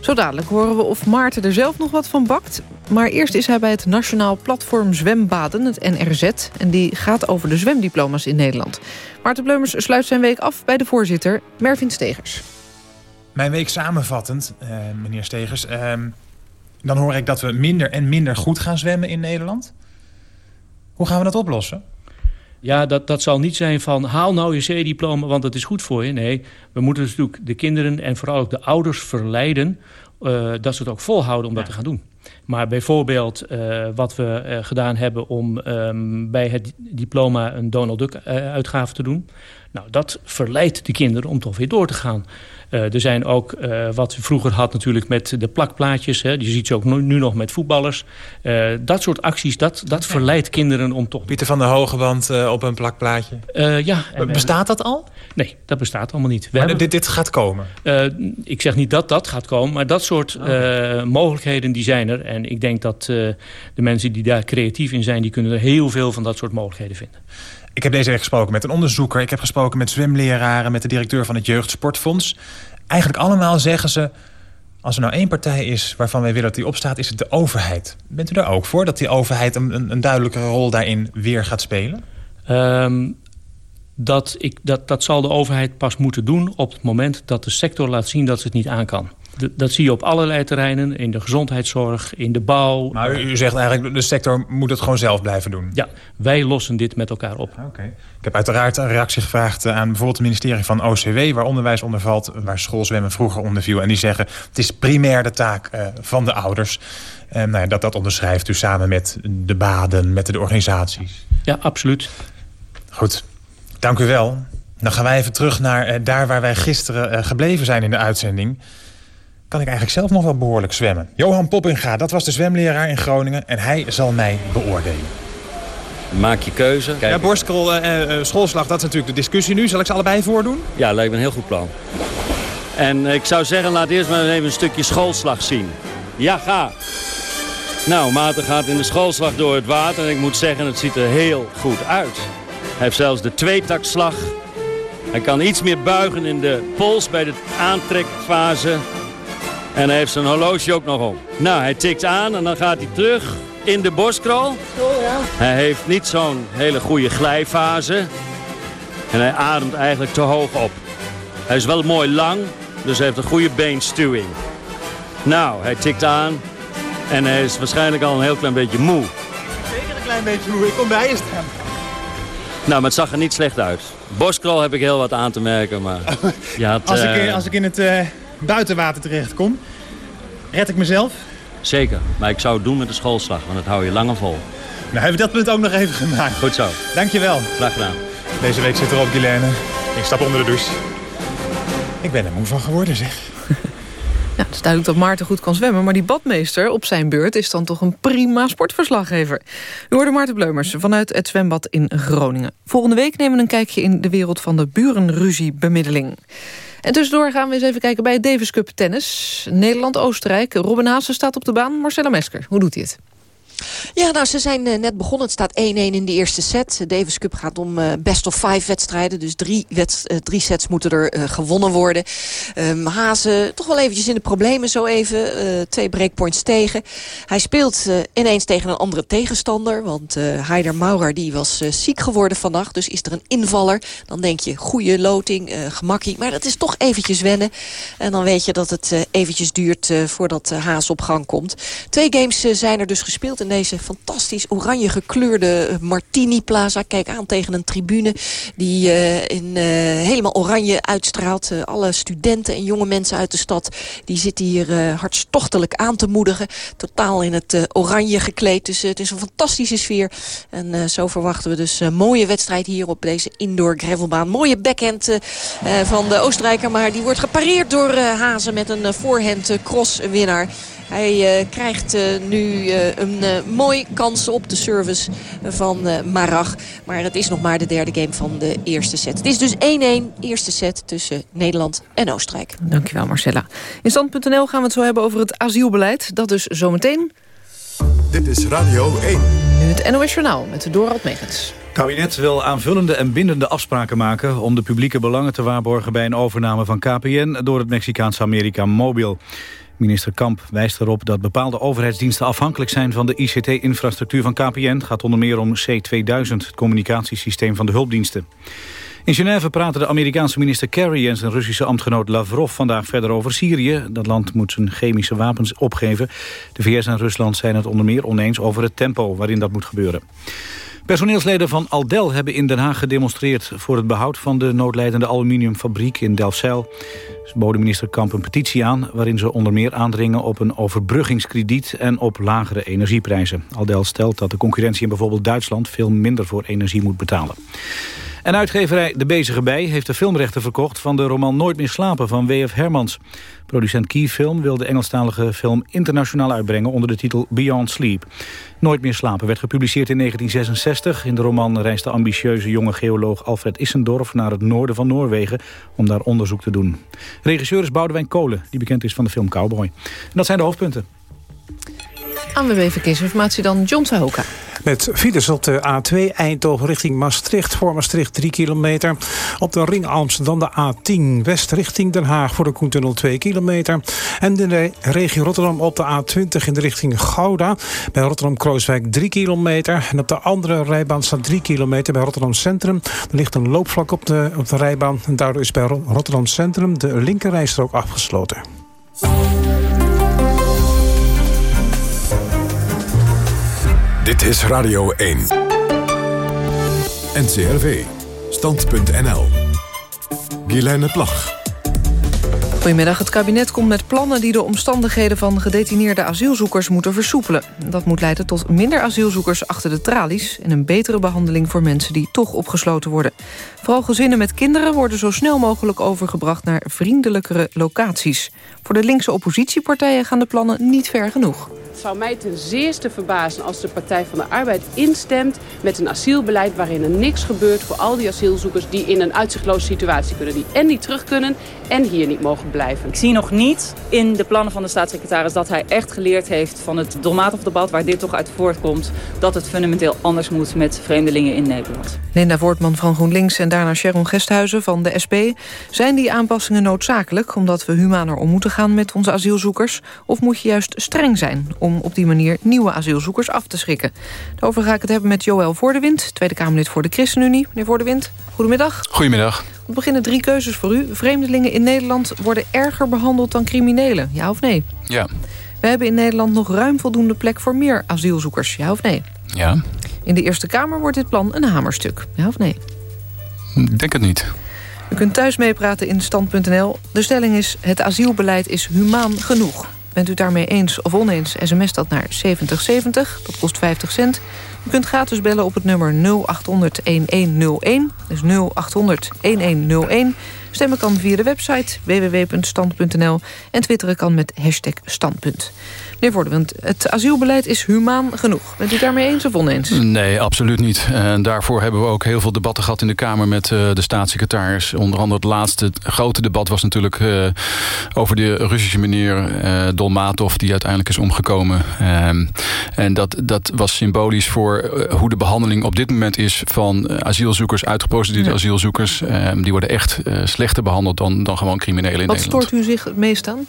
Zo dadelijk horen we of Maarten er zelf nog wat van bakt. Maar eerst is hij bij het Nationaal Platform Zwembaden, het NRZ... en die gaat over de zwemdiploma's in Nederland. Maarten Bleumers sluit zijn week af bij de voorzitter Mervin Stegers. Mijn week samenvattend, uh, meneer Stegers... Uh, dan hoor ik dat we minder en minder goed gaan zwemmen in Nederland. Hoe gaan we dat oplossen? Ja, dat, dat zal niet zijn van haal nou je C-diploma, want dat is goed voor je. Nee, we moeten natuurlijk de kinderen en vooral ook de ouders verleiden... Uh, dat ze het ook volhouden om dat te gaan doen. Maar bijvoorbeeld uh, wat we uh, gedaan hebben om um, bij het diploma een Donald Duck uitgave te doen... Nou, dat verleidt de kinderen om toch weer door te gaan. Uh, er zijn ook uh, wat we vroeger had natuurlijk met de plakplaatjes. Hè. Je ziet ze ook nu, nu nog met voetballers. Uh, dat soort acties, dat, dat verleidt kinderen om toch... Pieter van der Hogeband op een plakplaatje. ja. Bestaat dat al? Nee, dat bestaat allemaal niet. We hebben... dit, dit gaat komen? ik zeg niet dat dat gaat komen, maar dat soort okay. mogelijkheden die zijn er. En ik denk dat de mensen die daar creatief in zijn... die kunnen er heel veel van dat soort mogelijkheden vinden. Ik heb deze week gesproken met een onderzoeker. Ik heb gesproken met zwemleraren, met de directeur van het Jeugdsportfonds. Eigenlijk allemaal zeggen ze... als er nou één partij is waarvan wij willen dat die opstaat... is het de overheid. Bent u daar ook voor dat die overheid een, een, een duidelijke rol daarin weer gaat spelen? Um, dat, ik, dat, dat zal de overheid pas moeten doen op het moment dat de sector laat zien dat ze het niet aan kan. Dat zie je op allerlei terreinen. In de gezondheidszorg, in de bouw. Maar u, zegt eigenlijk, de sector moet het gewoon zelf blijven doen. Ja, wij lossen dit met elkaar op. Oké. Ik heb uiteraard een reactie gevraagd aan bijvoorbeeld het ministerie van OCW... waar onderwijs onder valt, waar schoolzwemmen vroeger onder viel. En die zeggen, het is primair de taak uh, van de ouders. Uh, nou ja, dat dat onderschrijft u samen met de baden, met de organisaties. Ja, absoluut. Goed, dank u wel. Dan gaan wij even terug naar uh, daar waar wij gisteren gebleven zijn in de uitzending kan ik eigenlijk zelf nog wel behoorlijk zwemmen. Johan Poppinga, dat was de zwemleraar in Groningen... en hij zal mij beoordelen. Maak je keuze. Kijk. Ja, borstkrol, uh, schoolslag, dat is natuurlijk de discussie nu. Zal ik ze allebei voordoen? Ja, lijkt me een heel goed plan. En ik zou zeggen, laat eerst maar even een stukje schoolslag zien. Ja, ga. Nou, Maarten gaat in de schoolslag door het water. En ik moet zeggen, het ziet er heel goed uit. Hij heeft zelfs de tweetaktslag. Hij kan iets meer buigen in de pols bij de aantrekfase. En hij heeft zijn horloge ook nog om. Nou, hij tikt aan en dan gaat hij terug in de borstkrol. Hij heeft niet zo'n hele goede glijfase. En hij ademt eigenlijk te hoog op. Hij is wel mooi lang, dus hij heeft een goede beenstuwing. Nou, hij tikt aan en hij is waarschijnlijk al een heel klein beetje moe. Zeker een klein beetje moe, ik kom bij je staan. Nou, maar het zag er niet slecht uit. Borstkrol heb ik heel wat aan te merken, maar... Je had, als, ik, uh... als ik in het... Uh buitenwater terechtkom. Red ik mezelf? Zeker, maar ik zou het doen met de schoolslag, want dat hou je langer vol. Nou, hebben we dat punt ook nog even gemaakt. Goed zo. Dankjewel. Graag gedaan. Deze week zit erop, Guilaine. Ik stap onder de douche. Ik ben er moe van geworden, zeg. Ja, het is duidelijk dat Maarten goed kan zwemmen... maar die badmeester op zijn beurt is dan toch een prima sportverslaggever. U hoorde Maarten Bleumers vanuit het zwembad in Groningen. Volgende week nemen we een kijkje in de wereld van de burenruziebemiddeling. En tussendoor gaan we eens even kijken bij het Davis Cup tennis. Nederland-Oostenrijk. Robin Haase staat op de baan. Marcella Mesker, hoe doet hij het? Ja, nou, ze zijn uh, net begonnen. Het staat 1-1 in de eerste set. De Davis Cup gaat om uh, best of five wedstrijden. Dus drie, uh, drie sets moeten er gewonnen worden. Um, Hazen toch wel eventjes in de problemen zo even. twee breakpoints tegen. Hij speelt ineens tegen een andere tegenstander. Want Heider Maurer die was ziek geworden vannacht. Dus is er een invaller. Dan denk je, goede loting, gemakkie. Maar dat is toch eventjes wennen. En dan weet je dat het eventjes duurt voordat Haas op gang komt. Twee games zijn er dus gespeeld deze fantastisch oranje gekleurde Martini Plaza. Kijk aan tegen een tribune die uh, in, uh, helemaal oranje uitstraalt. Alle studenten en jonge mensen uit de stad die zitten hier hartstochtelijk aan te moedigen. Totaal in het oranje gekleed. Dus het is een fantastische sfeer. En zo verwachten we dus een mooie wedstrijd hier op deze indoor gravelbaan. Mooie backhand van de Oostenrijker. Maar die wordt gepareerd door Hazen met een voorhand cross winnaar. Hij uh, krijgt uh, nu uh, een mooie kans op de service van Marag. Maar het is nog maar de derde game van de eerste set. Het is dus 1-1 eerste set tussen Nederland en Oostenrijk. Dankjewel Marcella. In Stand.nl gaan we het zo hebben over het asielbeleid. Dat dus zometeen... Dit is Radio 1. Nu het NOS Journaal met Dorald Megens. Het kabinet wil aanvullende en bindende afspraken maken... om de publieke belangen te waarborgen bij een overname van KPN... door het Mexicaanse Amerika Mobil. Minister Kamp wijst erop dat bepaalde overheidsdiensten afhankelijk zijn van de ICT-infrastructuur van KPN. Het gaat onder meer om C2000, het communicatiesysteem van de hulpdiensten. In Genève praten de Amerikaanse minister Kerry en zijn Russische ambtgenoot Lavrov vandaag verder over Syrië. Dat land moet zijn chemische wapens opgeven. De VS en Rusland zijn het onder meer oneens over het tempo waarin dat moet gebeuren. Personeelsleden van Aldel hebben in Den Haag gedemonstreerd... voor het behoud van de noodlijdende aluminiumfabriek in Delfzijl. Ze boden minister Kamp een petitie aan... waarin ze onder meer aandringen op een overbruggingskrediet... en op lagere energieprijzen. Aldel stelt dat de concurrentie in bijvoorbeeld Duitsland... veel minder voor energie moet betalen. En uitgeverij De Bezige Bij heeft de filmrechten verkocht... van de roman Nooit meer slapen van W.F. Hermans. Producent Keyfilm wil de Engelstalige film internationaal uitbrengen... onder de titel Beyond Sleep. Nooit meer slapen werd gepubliceerd in 1966. In de roman reist de ambitieuze jonge geoloog Alfred Issendorf... naar het noorden van Noorwegen om daar onderzoek te doen. Regisseur is Boudewijn Kolen, die bekend is van de film Cowboy. En dat zijn de hoofdpunten. ANWB Verkeersinformatie dan John Sahoka. Met files op de A2 Eindhoven richting Maastricht. Voor Maastricht 3 kilometer. Op de ring Amsterdam de A10 West richting Den Haag voor de Koentunnel 2 kilometer. En de regio Rotterdam op de A20 in de richting Gouda. Bij Rotterdam-Krooswijk 3 kilometer. En op de andere rijbaan staat 3 kilometer bij Rotterdam Centrum. Er ligt een loopvlak op de, op de rijbaan. En daardoor is bij Rotterdam Centrum de linkerrijstrook afgesloten. Dit is Radio 1. NCRV. Stand.nl. Guilaine Plag. Goedemiddag. Het kabinet komt met plannen die de omstandigheden van gedetineerde asielzoekers moeten versoepelen. Dat moet leiden tot minder asielzoekers achter de tralies... en een betere behandeling voor mensen die toch opgesloten worden. Vooral gezinnen met kinderen worden zo snel mogelijk overgebracht... naar vriendelijkere locaties. Voor de linkse oppositiepartijen gaan de plannen niet ver genoeg. Het zou mij ten zeerste verbazen als de Partij van de Arbeid instemt met een asielbeleid waarin er niks gebeurt voor al die asielzoekers die in een uitzichtloze situatie kunnen. Die en niet terug kunnen en hier niet mogen blijven. Ik zie nog niet in de plannen van de staatssecretaris dat hij echt geleerd heeft van het doelmatig debat waar dit toch uit voortkomt. Dat het fundamenteel anders moet met vreemdelingen in Nederland. Linda Voortman van GroenLinks en daarna Sharon Gesthuizen van de SP. Zijn die aanpassingen noodzakelijk omdat we humaner om moeten gaan met onze asielzoekers? Of moet je juist streng zijn om op die manier nieuwe asielzoekers af te schrikken? Daarover ga ik het hebben met Joël Voordewind, Tweede Kamerlid voor de ChristenUnie. Meneer Voordewind, goedemiddag. Goedemiddag. We beginnen drie keuzes voor u. Vreemdelingen in Nederland worden erger behandeld dan criminelen. Ja of nee? Ja. We hebben in Nederland nog ruim voldoende plek voor meer asielzoekers. Ja of nee? Ja. In de Eerste Kamer wordt dit plan een hamerstuk. Ja of nee? Ik denk het niet. U kunt thuis meepraten in stand.nl. De stelling is, het asielbeleid is humaan genoeg. Bent u daarmee eens of oneens, sms dat naar 7070. Dat kost 50 cent. U kunt gratis bellen op het nummer 0800-1101. Dus 0800-1101. Stemmen kan via de website www.stand.nl. En twitteren kan met hashtag standpunt. Meneer Voordewind, het asielbeleid is humaan genoeg. Bent u daarmee eens of oneens? Nee, absoluut niet. En daarvoor hebben we ook heel veel debatten gehad in de Kamer met uh, de staatssecretaris. Onder andere het laatste grote debat was natuurlijk uh, over de Russische meneer uh, Dolmatov... die uiteindelijk is omgekomen. en dat, dat was symbolisch voor hoe de behandeling op dit moment is... van asielzoekers, uitgeprocedeerde ja. asielzoekers. die worden echt slechter behandeld dan, dan gewoon criminelen in Wat Nederland. Wat stoort u zich het meest aan?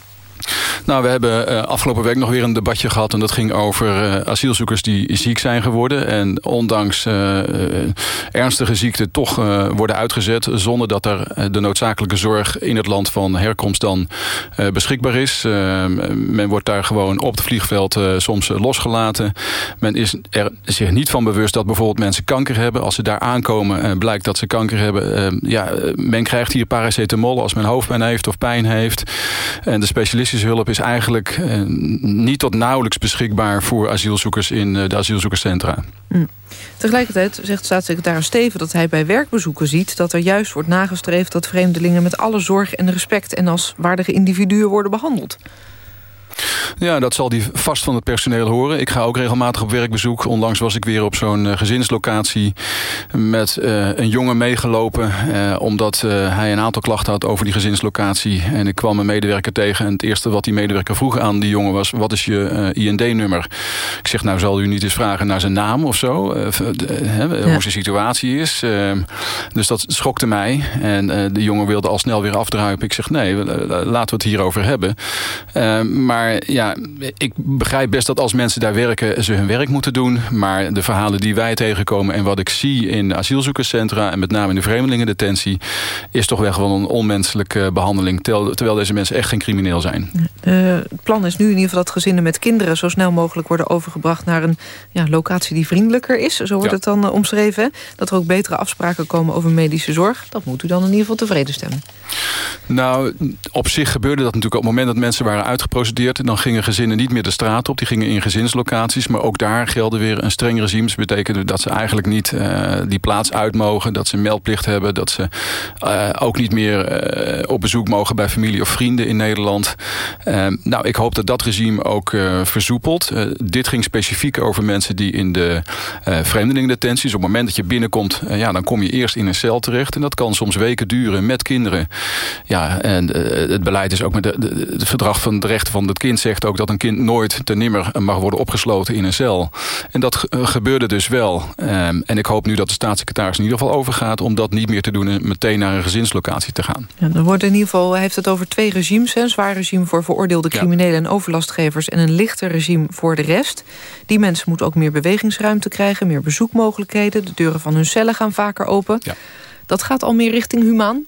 Nou, we hebben uh, afgelopen week nog weer een debatje gehad... en dat ging over uh, asielzoekers die ziek zijn geworden... en ondanks uh, ernstige ziekte toch worden uitgezet... zonder dat er de noodzakelijke zorg in het land van herkomst dan beschikbaar is. men wordt daar gewoon op het vliegveld soms losgelaten. Men is er zich niet van bewust dat bijvoorbeeld mensen kanker hebben. Als ze daar aankomen en blijkt dat ze kanker hebben... ja, men krijgt hier paracetamol als men hoofdpijn heeft of pijn heeft. En de specialist hulp is eigenlijk eh, niet tot nauwelijks beschikbaar... voor asielzoekers in eh, de asielzoekerscentra. Mm. Tegelijkertijd zegt staatssecretaris Steven dat hij bij werkbezoeken ziet... dat er juist wordt nagestreefd dat vreemdelingen met alle zorg en respect... en als waardige individuen worden behandeld. Ja, dat zal die vast van het personeel horen. Ik ga ook regelmatig op werkbezoek. Onlangs was ik weer op zo'n uh, gezinslocatie met uh, een jongen meegelopen. Uh, omdat hij een aantal klachten had over die gezinslocatie. En ik kwam een medewerker tegen. En het eerste wat die medewerker vroeg aan die jongen was... wat is je IND-nummer? Ik zeg, nou zal u niet eens vragen naar zijn naam of zo. Ja. Hoe zijn situatie is. dus dat schokte mij. En de jongen wilde al snel weer afdruipen. Ik zeg, nee, laten we het hierover hebben. maar ja, ik begrijp best dat als mensen daar werken... ze hun werk moeten doen. Maar de verhalen die wij tegenkomen... en wat ik zie in asielzoekerscentra... en met name in de vreemdelingendetentie... is toch wel gewoon een onmenselijke behandeling... terwijl deze mensen echt geen crimineel zijn. Uh, het plan is nu in ieder geval dat gezinnen met kinderen... zo snel mogelijk worden overgebracht naar een ja, locatie die vriendelijker is. Zo wordt ja. het dan uh, omschreven. Dat er ook betere afspraken komen over medische zorg. Dat moet u dan in ieder geval tevreden stemmen. Nou, op zich gebeurde dat natuurlijk op het moment dat mensen waren uitgeprocedeerd. Dan gingen gezinnen niet meer de straat op. Die gingen in gezinslocaties. Maar ook daar gelden weer een streng regime. Dat betekende dat ze eigenlijk niet uh, die plaats uit mogen. Dat ze meldplicht hebben. Dat ze uh, ook niet meer uh, op bezoek mogen bij familie of vrienden in Nederland. nou, ik hoop dat dat regime ook versoepelt. dit ging specifiek over mensen die in de vreemdelingendetenties. Op het moment dat je binnenkomt, ja, dan kom je eerst in een cel terecht. En dat kan soms weken duren met kinderen. Ja, en het beleid is ook met het verdrag van de rechten van het kind zegt ook dat een kind nooit ten nimmer mag worden opgesloten in een cel. En dat gebeurde dus wel. Um, en ik hoop nu dat de staatssecretaris in ieder geval overgaat om dat niet meer te doen en meteen naar een gezinslocatie te gaan. Ja, dan wordt in ieder geval, heeft het over twee regimes. Een zwaar regime voor veroordeelde criminelen en overlastgevers en een lichter regime voor de rest. Die mensen moeten ook meer bewegingsruimte krijgen, meer bezoekmogelijkheden. De deuren van hun cellen gaan vaker open. Ja. Dat gaat al meer richting humaan?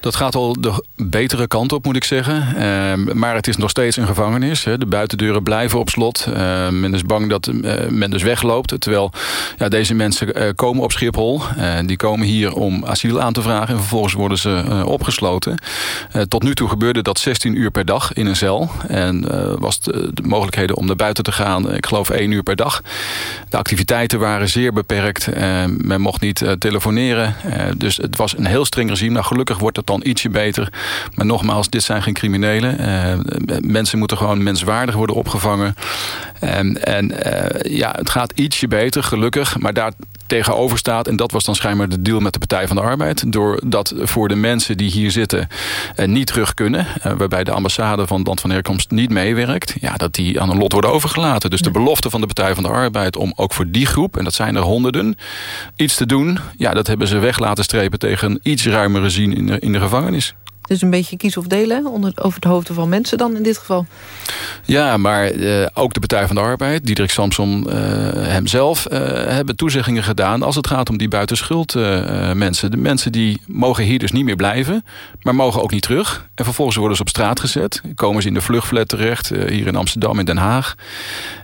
Dat gaat al de betere kant op, moet ik zeggen. Ehm, maar het is nog steeds een gevangenis. Hè. De buitendeuren blijven op slot. Ehm, men is bang dat uh, men dus wegloopt. Terwijl ja, deze mensen uh, komen op Schiphol. Uh, die komen hier om asiel aan te vragen. En vervolgens worden ze opgesloten. tot nu toe gebeurde dat 16 uur per dag in een cel. En was de, de, mogelijkheden om naar buiten te gaan, ik geloof 1 uur per dag. De activiteiten waren zeer beperkt. men mocht niet telefoneren. dus het was een heel streng regime. Nou, gelukkig wordt het dan ietsje beter. Maar nogmaals, dit zijn geen criminelen. Uh, mensen moeten gewoon menswaardig worden opgevangen. En, en uh, ja, het gaat ietsje beter, gelukkig. Maar daar tegenover staat. En dat was dan schijnbaar de deal met de Partij van de Arbeid. Doordat voor de mensen die hier zitten uh, niet terug kunnen. Uh, waarbij de ambassade van het land van herkomst niet meewerkt. Ja, dat die aan een lot worden overgelaten. Dus de belofte van de Partij van de Arbeid om ook voor die groep, en dat zijn er honderden, iets te doen. Ja, dat hebben ze weg laten strepen tegen een iets ruimer regime in de, in de gevangenis. Dus een beetje kies of delen onder, over de hoofden van mensen dan in dit geval. Ja, maar uh, ook de Partij van de Arbeid, Diederik Samson uh, hemzelf... Uh, hebben toezeggingen gedaan als het gaat om die buitenschuld mensen. De mensen die mogen hier dus niet meer blijven, maar mogen ook niet terug. En vervolgens worden ze op straat gezet. Komen ze in de vluchtflat terecht, hier in Amsterdam, in Den Haag.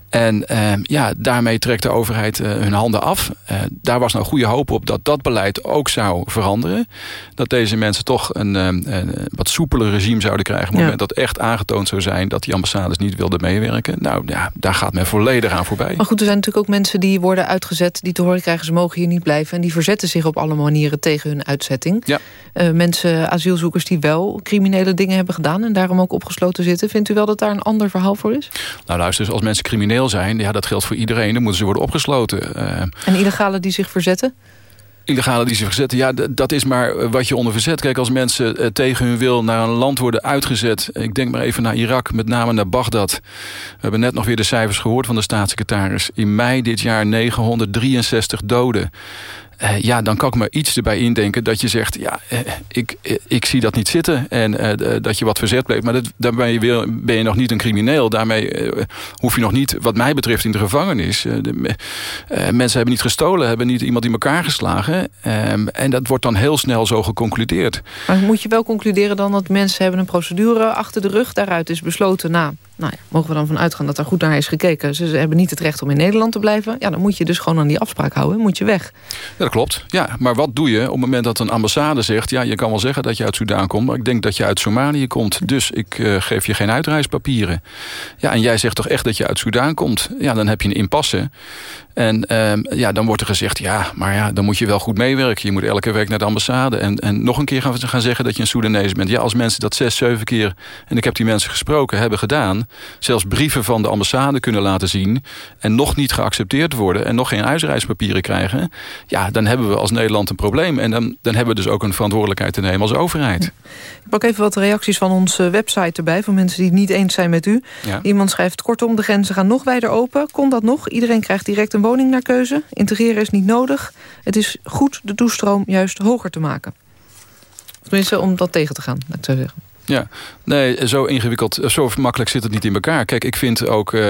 En uh, ja, daarmee trekt de overheid uh, hun handen af. Uh, daar was nou goede hoop op dat dat beleid ook zou veranderen. Dat deze mensen toch een, een wat soepeler regime zouden krijgen... op het ja. moment dat echt aangetoond zou zijn... dat die ambassades niet wilden meewerken. Nou ja, daar gaat men volledig aan voorbij. Maar goed, er zijn natuurlijk ook mensen die worden uitgezet... die te horen krijgen ze mogen hier niet blijven... en die verzetten zich op alle manieren tegen hun uitzetting. Ja. mensen, asielzoekers die wel criminele dingen hebben gedaan... en daarom ook opgesloten zitten. Vindt u wel dat daar een ander verhaal voor is? Nou luister, dus als mensen crimineel zijn, ja, dat geldt voor iedereen. Dan moeten ze worden opgesloten. Uh, en illegale die zich verzetten? Illegale die zich verzetten, ja, dat is maar wat je onder verzet. Kijk, als mensen uh, tegen hun wil naar een land worden uitgezet... ik denk maar even naar Irak, met name naar Bagdad. We hebben net nog weer de cijfers gehoord van de staatssecretaris. In mei dit jaar 963 doden. Uh, ja, dan kan ik me iets erbij indenken dat je zegt... ja, uh, ik, uh, ik zie dat niet zitten en dat je wat verzet bleef. Maar dat, daar ben je, nog niet een crimineel. Daarmee hoef je nog niet, wat mij betreft, in de gevangenis. Mensen hebben niet gestolen, hebben niet iemand in elkaar geslagen. Ehm, en dat wordt dan heel snel zo geconcludeerd. Maar moet je wel concluderen dan dat mensen hebben een procedure achter de rug... daaruit is besloten, na nou ja, mogen we dan van uitgaan dat daar goed naar is gekeken. Ze, hebben niet het recht om in Nederland te blijven. Ja, dan moet je dus gewoon aan die afspraak houden. Moet je weg. Ja, dat klopt. Ja, maar wat doe je op het moment dat een ambassade zegt... ja, je kan wel zeggen dat je uit Soudaan komt... maar ik denk dat je uit Somalië komt. Dus ik uh, geef je geen uitreispapieren. Ja, en jij zegt toch echt dat je uit Soudaan komt? Ja, dan heb je een impasse. En uh, ja, dan wordt er gezegd, ja, maar ja, dan moet je wel goed meewerken. Je moet elke week naar de ambassade. En, en nog een keer gaan, gaan zeggen dat je een Soedanees bent. Ja, als mensen dat zes, zeven keer, en ik heb die mensen gesproken, hebben gedaan... zelfs brieven van de ambassade kunnen laten zien... en nog niet geaccepteerd worden en nog geen uitreispapieren krijgen... ja, dan hebben we als Nederland een probleem. En dan, dan hebben we dus ook een verantwoordelijkheid te nemen als overheid. Ik pak even wat reacties van onze website erbij... van mensen die het niet eens zijn met u. Ja. Iemand schrijft, kortom, de grenzen gaan nog wijder open. Kon dat nog? Iedereen krijgt direct een woning naar keuze. Integreren is niet nodig. Het is goed de toestroom juist hoger te maken. Tenminste, om dat tegen te gaan, laat ik zo zeggen. Ja, nee, zo ingewikkeld, zo makkelijk zit het niet in elkaar. Kijk, ik vind ook uh,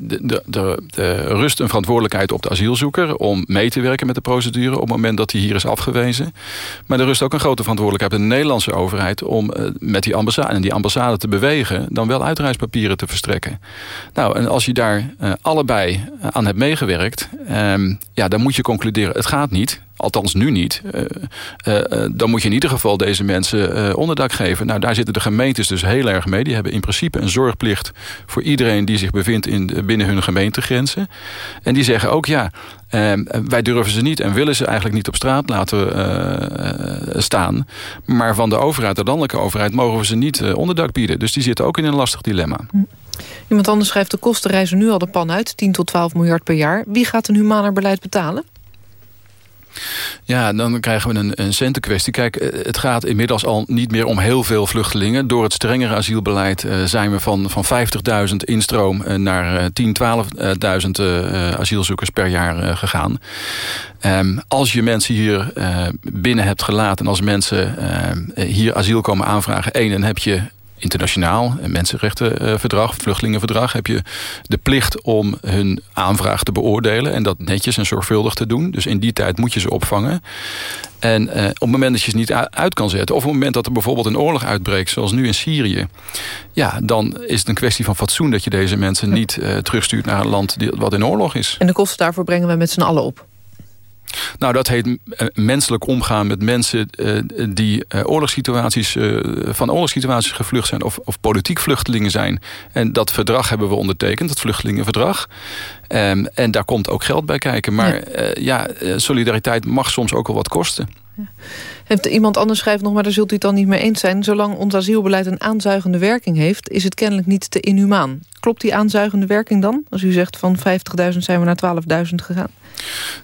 de, de, de, rust een verantwoordelijkheid op de asielzoeker... om mee te werken met de procedure op het moment dat hij hier is afgewezen. Maar er rust ook een grote verantwoordelijkheid op de Nederlandse overheid... om uh, met die ambassade, en die ambassade te bewegen... dan wel uitreispapieren te verstrekken. Nou, en als je daar uh, allebei aan hebt meegewerkt... ja, dan moet je concluderen, het gaat niet althans nu niet... Uh, uh, dan moet je in ieder geval deze mensen onderdak geven. Nou, daar zitten de gemeentes dus heel erg mee. Die hebben in principe een zorgplicht voor iedereen... die zich bevindt in, binnen hun gemeentegrenzen. En die zeggen ook, ja, wij durven ze niet... en willen ze eigenlijk niet op straat laten staan. Maar van de overheid, de landelijke overheid... mogen we ze niet onderdak bieden. Dus die zitten ook in een lastig dilemma. Hm. Iemand anders schrijft de kosten reizen nu al de pan uit. 10 tot 12 miljard per jaar. Wie gaat een humaner beleid betalen? Ja, dan krijgen we een, een centenkwestie. Kijk, eh, het gaat inmiddels al niet meer om heel veel vluchtelingen. Door het strengere asielbeleid uh, zijn we van, van 50.000 instroom... Uh, naar 10.000, 12.000 asielzoekers per jaar gegaan. Um, als je mensen hier binnen hebt gelaten... en als mensen hier asiel komen aanvragen... één, dan heb je internationaal mensenrechtenverdrag, vluchtelingenverdrag, heb je de plicht om hun aanvraag te beoordelen en dat netjes en zorgvuldig te doen. Dus in die tijd moet je ze opvangen. En uh, op het moment dat je ze niet uit kan zetten... of op het moment dat er bijvoorbeeld een oorlog uitbreekt... zoals nu in Syrië... ja, dan is het een kwestie van fatsoen... dat je deze mensen niet uh, terugstuurt naar een land die, wat in oorlog is. En de kosten daarvoor brengen we met z'n allen op? Nou, dat heet eh, menselijk omgaan met mensen uh, die uh, oorlogssituaties, van oorlogssituaties gevlucht zijn of, of, politiek vluchtelingen zijn. En dat verdrag hebben we ondertekend, het vluchtelingenverdrag. Um, en daar komt ook geld bij kijken. Maar ja, ja solidariteit mag soms ook wel wat kosten. Heeft iemand anders schrijft nog, maar daar zult u het dan niet mee eens zijn. Zolang ons asielbeleid een aanzuigende werking heeft... is het kennelijk niet te inhumaan. Klopt die aanzuigende werking dan? Als u zegt van 50.000 zijn we naar 12.000 gegaan.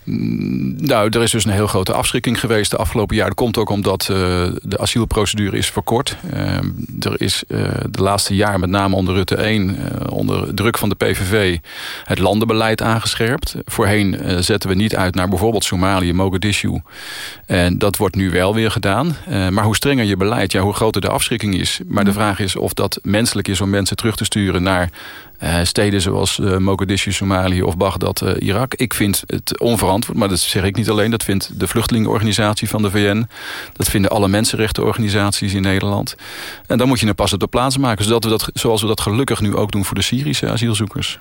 Mm, nou, er is dus een heel grote afschrikking geweest de afgelopen jaar. Dat komt ook omdat uh, de asielprocedure is verkort. Uh, er is uh, de laatste jaar, met name onder Rutte 1... onder druk van de PVV, het landenbeleid aangescherpt. Voorheen zetten we niet uit naar bijvoorbeeld Somalië, Mogadishu. En dat wordt nu wel weer gedaan. maar hoe strenger je beleid, ja, hoe groter de afschrikking is. Maar de vraag is of dat menselijk is om mensen terug te sturen... naar steden zoals uh, Mogadishu, Somalië of Bagdad, uh, Irak. Ik vind het onverantwoord, maar dat zeg ik niet alleen. Dat vindt de vluchtelingenorganisatie van de VN. Dat vinden alle mensenrechtenorganisaties in Nederland. En dan moet je een pas op de plaats maken. Zodat we dat, zoals we dat gelukkig nu ook doen voor de Syrische asielzoekers.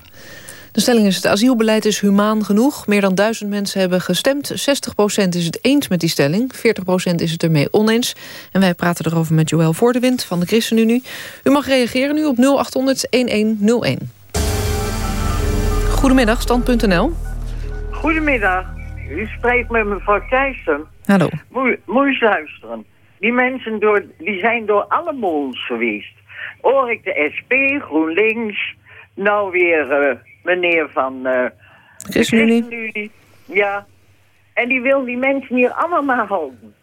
De stelling is het asielbeleid is humaan genoeg. Meer dan duizend mensen hebben gestemd. 60% is het eens met die stelling. 40% is het ermee oneens. En wij praten erover met Joël Voordewind van de ChristenUnie. U mag reageren nu op 0800-1101. Goedemiddag, stand.nl. Goedemiddag. U spreekt met mevrouw Thijssen. Hallo. Je luisteren. Die mensen door, die zijn door alle molens geweest. Hoor ik de SP, GroenLinks, nou weer... Uh, meneer van uh, ChristenUnie. Ja. En die wil die mensen hier allemaal houden.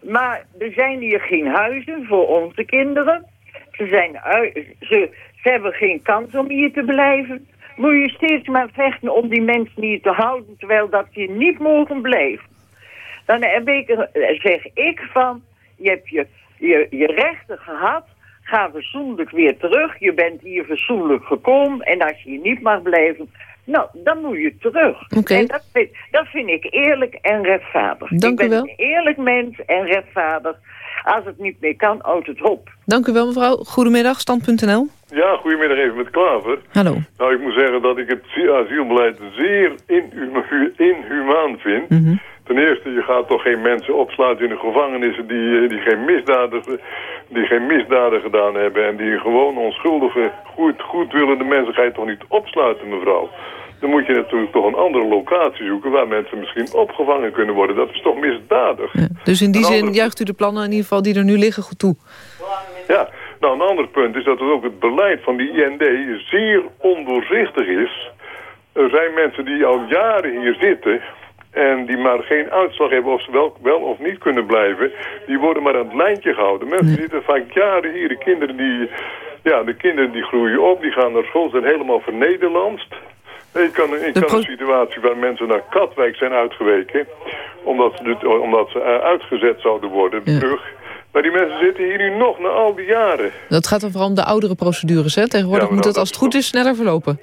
Maar er zijn hier geen huizen voor onze kinderen. Ze, zijn ze, ze hebben geen kans om hier te blijven. Moet je steeds maar vechten om die mensen hier te houden... terwijl dat die niet mogen blijven. Dan heb ik, zeg ik van... je hebt je, je, je rechten gehad ga verzoenlijk weer terug. Je bent hier verzoenlijk gekomen. En als je hier niet mag blijven, nou, dan moet je terug. Okay. En dat vind, dat vind ik eerlijk en rechtvaardig. Dank ik ben een eerlijk mens en rechtvaardig. Als het niet meer kan, houdt het op. Dank u wel, mevrouw. Goedemiddag, stand.nl. Ja, goedemiddag even met Klaver. Hallo. Nou, ik moet zeggen dat ik het asielbeleid zeer inhumaan vind. Mm Ten eerste, je gaat toch geen mensen opsluiten in de gevangenissen die, eh, die, geen, misdaden, die geen misdaden gedaan hebben... en die gewoon onschuldige, goed, goedwillende mensen ga je toch niet opsluiten, mevrouw? Dan moet je natuurlijk toch een andere locatie zoeken... waar mensen misschien opgevangen kunnen worden. Dat is toch misdadig. Ja, dus in die zin juicht u de plannen in ieder geval die er nu liggen goed toe? Ja, nou een ander punt is dat het ook het beleid van die IND zeer ondoorzichtig is. Er zijn mensen die al jaren hier zitten en die maar geen uitslag hebben of ze wel, wel of niet kunnen blijven, die worden maar aan het lijntje gehouden. Mensen zitten vaak jaren hier, de kinderen die, ja, de kinderen die groeien op, die gaan naar school, zijn helemaal vernederlandst. Ik kan, ik kan een situatie waar mensen naar Katwijk zijn uitgeweken, omdat ze, omdat ze eh, uitgezet zouden worden, terug. Maar die mensen zitten hier nu nog na al die jaren. Dat gaat dan vooral om de oudere procedures, hè? Tegenwoordig moet het als het goed is sneller verlopen.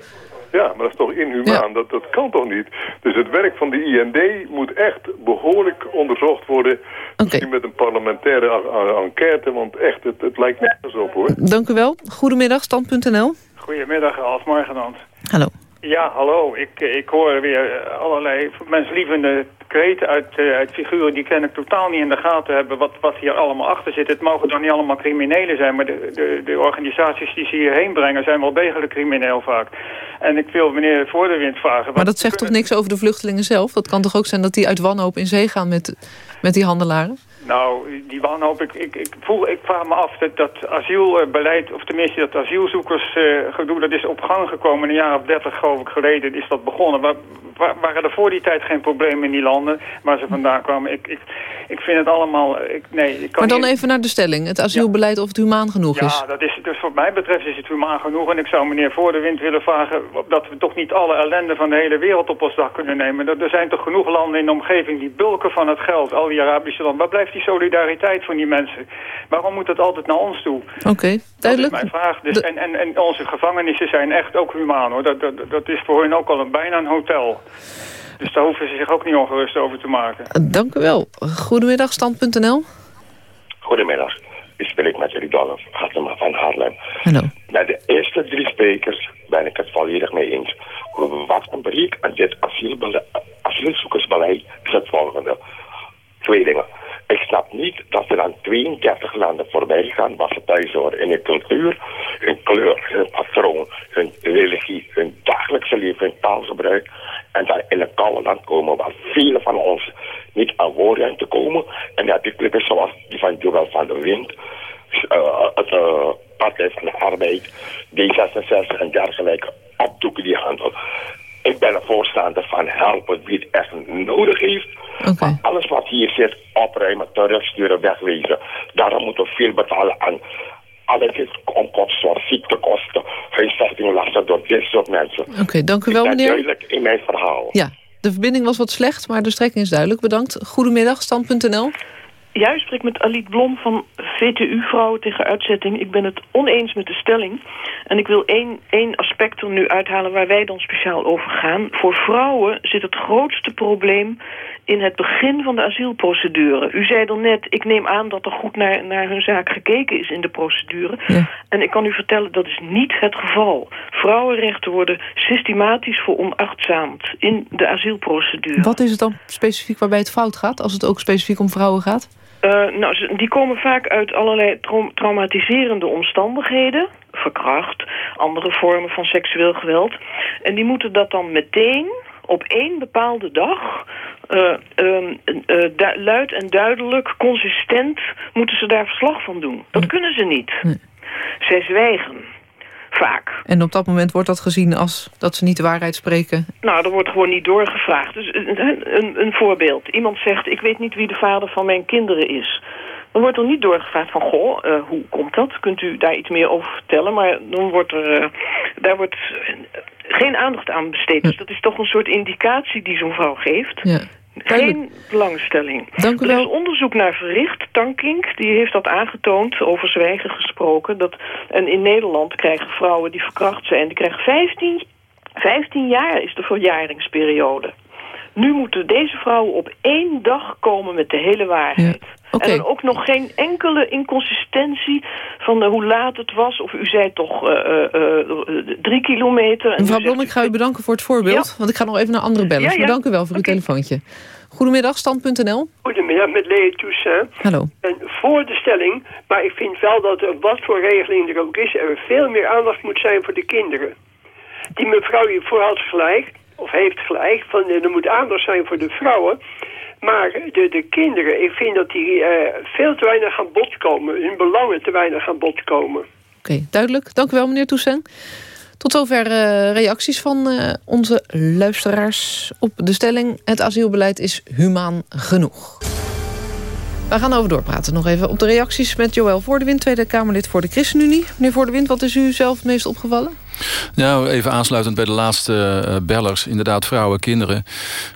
Ja, maar dat is toch inhumaan? Dat, dat kan toch niet? Dus het werk van de IND moet echt behoorlijk onderzocht worden. Okay. Misschien met een parlementaire enquête, want echt, het, het lijkt nergens op hoor. Dank u wel. Goedemiddag, stand.nl. Goedemiddag, Alf Morgenand. Hallo. Ja, hallo. Ik, ik hoor weer allerlei menslievende kreten uit, uh, uit figuren die ken ik totaal niet in de gaten hebben wat, wat hier allemaal achter zit. Het mogen dan niet allemaal criminelen zijn, maar de, de, de organisaties die ze hierheen brengen zijn wel degelijk crimineel vaak. En ik wil meneer Voorderwind vragen... Maar dat zegt toch niks over de vluchtelingen zelf? Dat kan toch ook zijn dat die uit wanhoop in zee gaan met, met die handelaren? Nou, die wanhoop, ik, ik, ik, voel, ik vraag me af dat, dat asielbeleid, of tenminste dat asielzoekersgedoe, uh, dat is op gang gekomen een jaar of dertig geloof ik geleden is dat begonnen. Maar waren er voor die tijd geen problemen in die landen waar ze vandaan kwamen. Ik, ik, ik vind het allemaal... Ik, nee, ik kan maar dan even naar de stelling. Het asielbeleid of het humaan genoeg is. Ja, dat is, dus wat mij betreft is het humaan genoeg. En ik zou meneer Voor de Wind willen vragen... dat we toch niet alle ellende van de hele wereld op ons dak kunnen nemen. Er zijn toch genoeg landen in de omgeving die bulken van het geld. Al die Arabische landen. Waar blijft die solidariteit van die mensen? Waarom moet het altijd naar ons toe? Oké, duidelijk. Dat is mijn vraag. Dus, en, en, en onze gevangenissen zijn echt ook humaan hoor. Dat, dat, dat is voor hen ook al een, bijna een hotel. Dus daar hoeven ze zich ook niet ongerust over te maken. Dank u wel. Goedemiddag, stand.nl. Goedemiddag. U spreekt met jullie Gatema van Haarlem. Hallo. Met de eerste drie sprekers ben ik het volledig mee eens. Wat een breek aan dit asielzoekersbeleid is het volgende. Twee dingen. Ik snap niet dat ze dan 32 landen voorbij gaan waar ze thuis horen. In hun cultuur, hun kleur, hun patroon, hun religie, hun dagelijkse leven, hun taalgebruik. En dan in een koude land komen waar velen van ons niet aan woorden komen. En dat die zoals die van Joel van der Wind, uh, het uh, Partij van de Arbeid, D66 en dergelijke opdoeken die handel. Ik ben een voorstander van helpen wie het echt nodig heeft. Okay. Alles wat hier zit, opruimen, terugsturen, wegwezen. Daarom moeten we veel betalen aan alles is onkosten, ziektekosten, huisvestinglasten door dit soort mensen. Oké, dank u wel meneer. duidelijk in mijn verhaal. Ja, de verbinding was wat slecht, maar de strekking is duidelijk. Bedankt. Goedemiddag, stand.nl. Ja, u spreekt met Aliet Blom van VTU Vrouwen tegen Uitzetting. Ik ben het oneens met de stelling. En ik wil één, één aspect er nu uithalen waar wij dan speciaal over gaan. Voor vrouwen zit het grootste probleem in het begin van de asielprocedure. U zei dan net, ik neem aan dat er goed naar, naar hun zaak gekeken is in de procedure. En ik kan u vertellen, dat is niet het geval. Vrouwenrechten worden systematisch veronachtzaamd in de asielprocedure. Wat is het dan specifiek waarbij het fout gaat, als het ook specifiek om vrouwen gaat? Uh, nou, ze- die komen vaak uit allerlei trau- traumatiserende omstandigheden. Verkracht, andere vormen van seksueel geweld. En die moeten dat dan meteen op één bepaalde dag... eh, ehm, eh, luid en duidelijk, consistent, moeten ze daar verslag van doen. Dat kunnen ze niet. Zij zwijgen. Vaak. En op dat moment wordt dat gezien als dat ze niet de waarheid spreken. Nou, er wordt gewoon niet doorgevraagd. Dus een, een, een voorbeeld. Iemand zegt, ik weet niet wie de vader van mijn kinderen is. Dan wordt er niet doorgevraagd van, goh, eh, hoe komt dat? Kunt u daar iets meer over vertellen? Maar dan wordt er, eh, daar wordt geen aandacht aan besteed. Dus dat is toch een soort indicatie die zo'n vrouw geeft. Ja. Geen belangstelling. Dank u er wel. is onderzoek naar verricht. Tankink die heeft dat aangetoond, over zwijgen gesproken. Dat, en in Nederland krijgen vrouwen die verkracht zijn... die krijgen 15, 15 jaar is de verjaringsperiode. Nu moeten deze vrouwen op één dag komen met de hele waarheid. En dan ook nog geen enkele inconsistentie van eh, hoe laat het was. Of u zei toch eh, eh, eh, drie kilometer. En Mevrouw Blom, ik ga u bedanken voor het voorbeeld. Want ik ga nog even naar andere bellers. Ja, dank u wel voor uw telefoontje. Goedemiddag, stand.nl. Goedemiddag, met Lea Toussaint. Hallo. En voor de stelling, maar ik vind wel dat er wat voor regeling er ook is... er veel meer aandacht moet zijn voor de kinderen. Die mevrouw hiervoor had gelijk, of heeft gelijk... van er moet aandacht zijn voor de vrouwen... Maar de, de kinderen, ik vind dat die eh, veel te weinig aan bod komen. Hun belangen te weinig aan bod komen. Oké, duidelijk. Dank u wel, meneer Toussaint. Tot zover eh, reacties van eh, onze luisteraars op de stelling... het asielbeleid is humaan genoeg. We gaan over doorpraten. Nog even op de reacties met Joël Voordewind... Tweede Kamerlid voor de ChristenUnie. Meneer Voordewind, wat is u zelf het meest opgevallen? Nou, even aansluitend bij de laatste eh, bellers. Inderdaad, vrouwen, kinderen.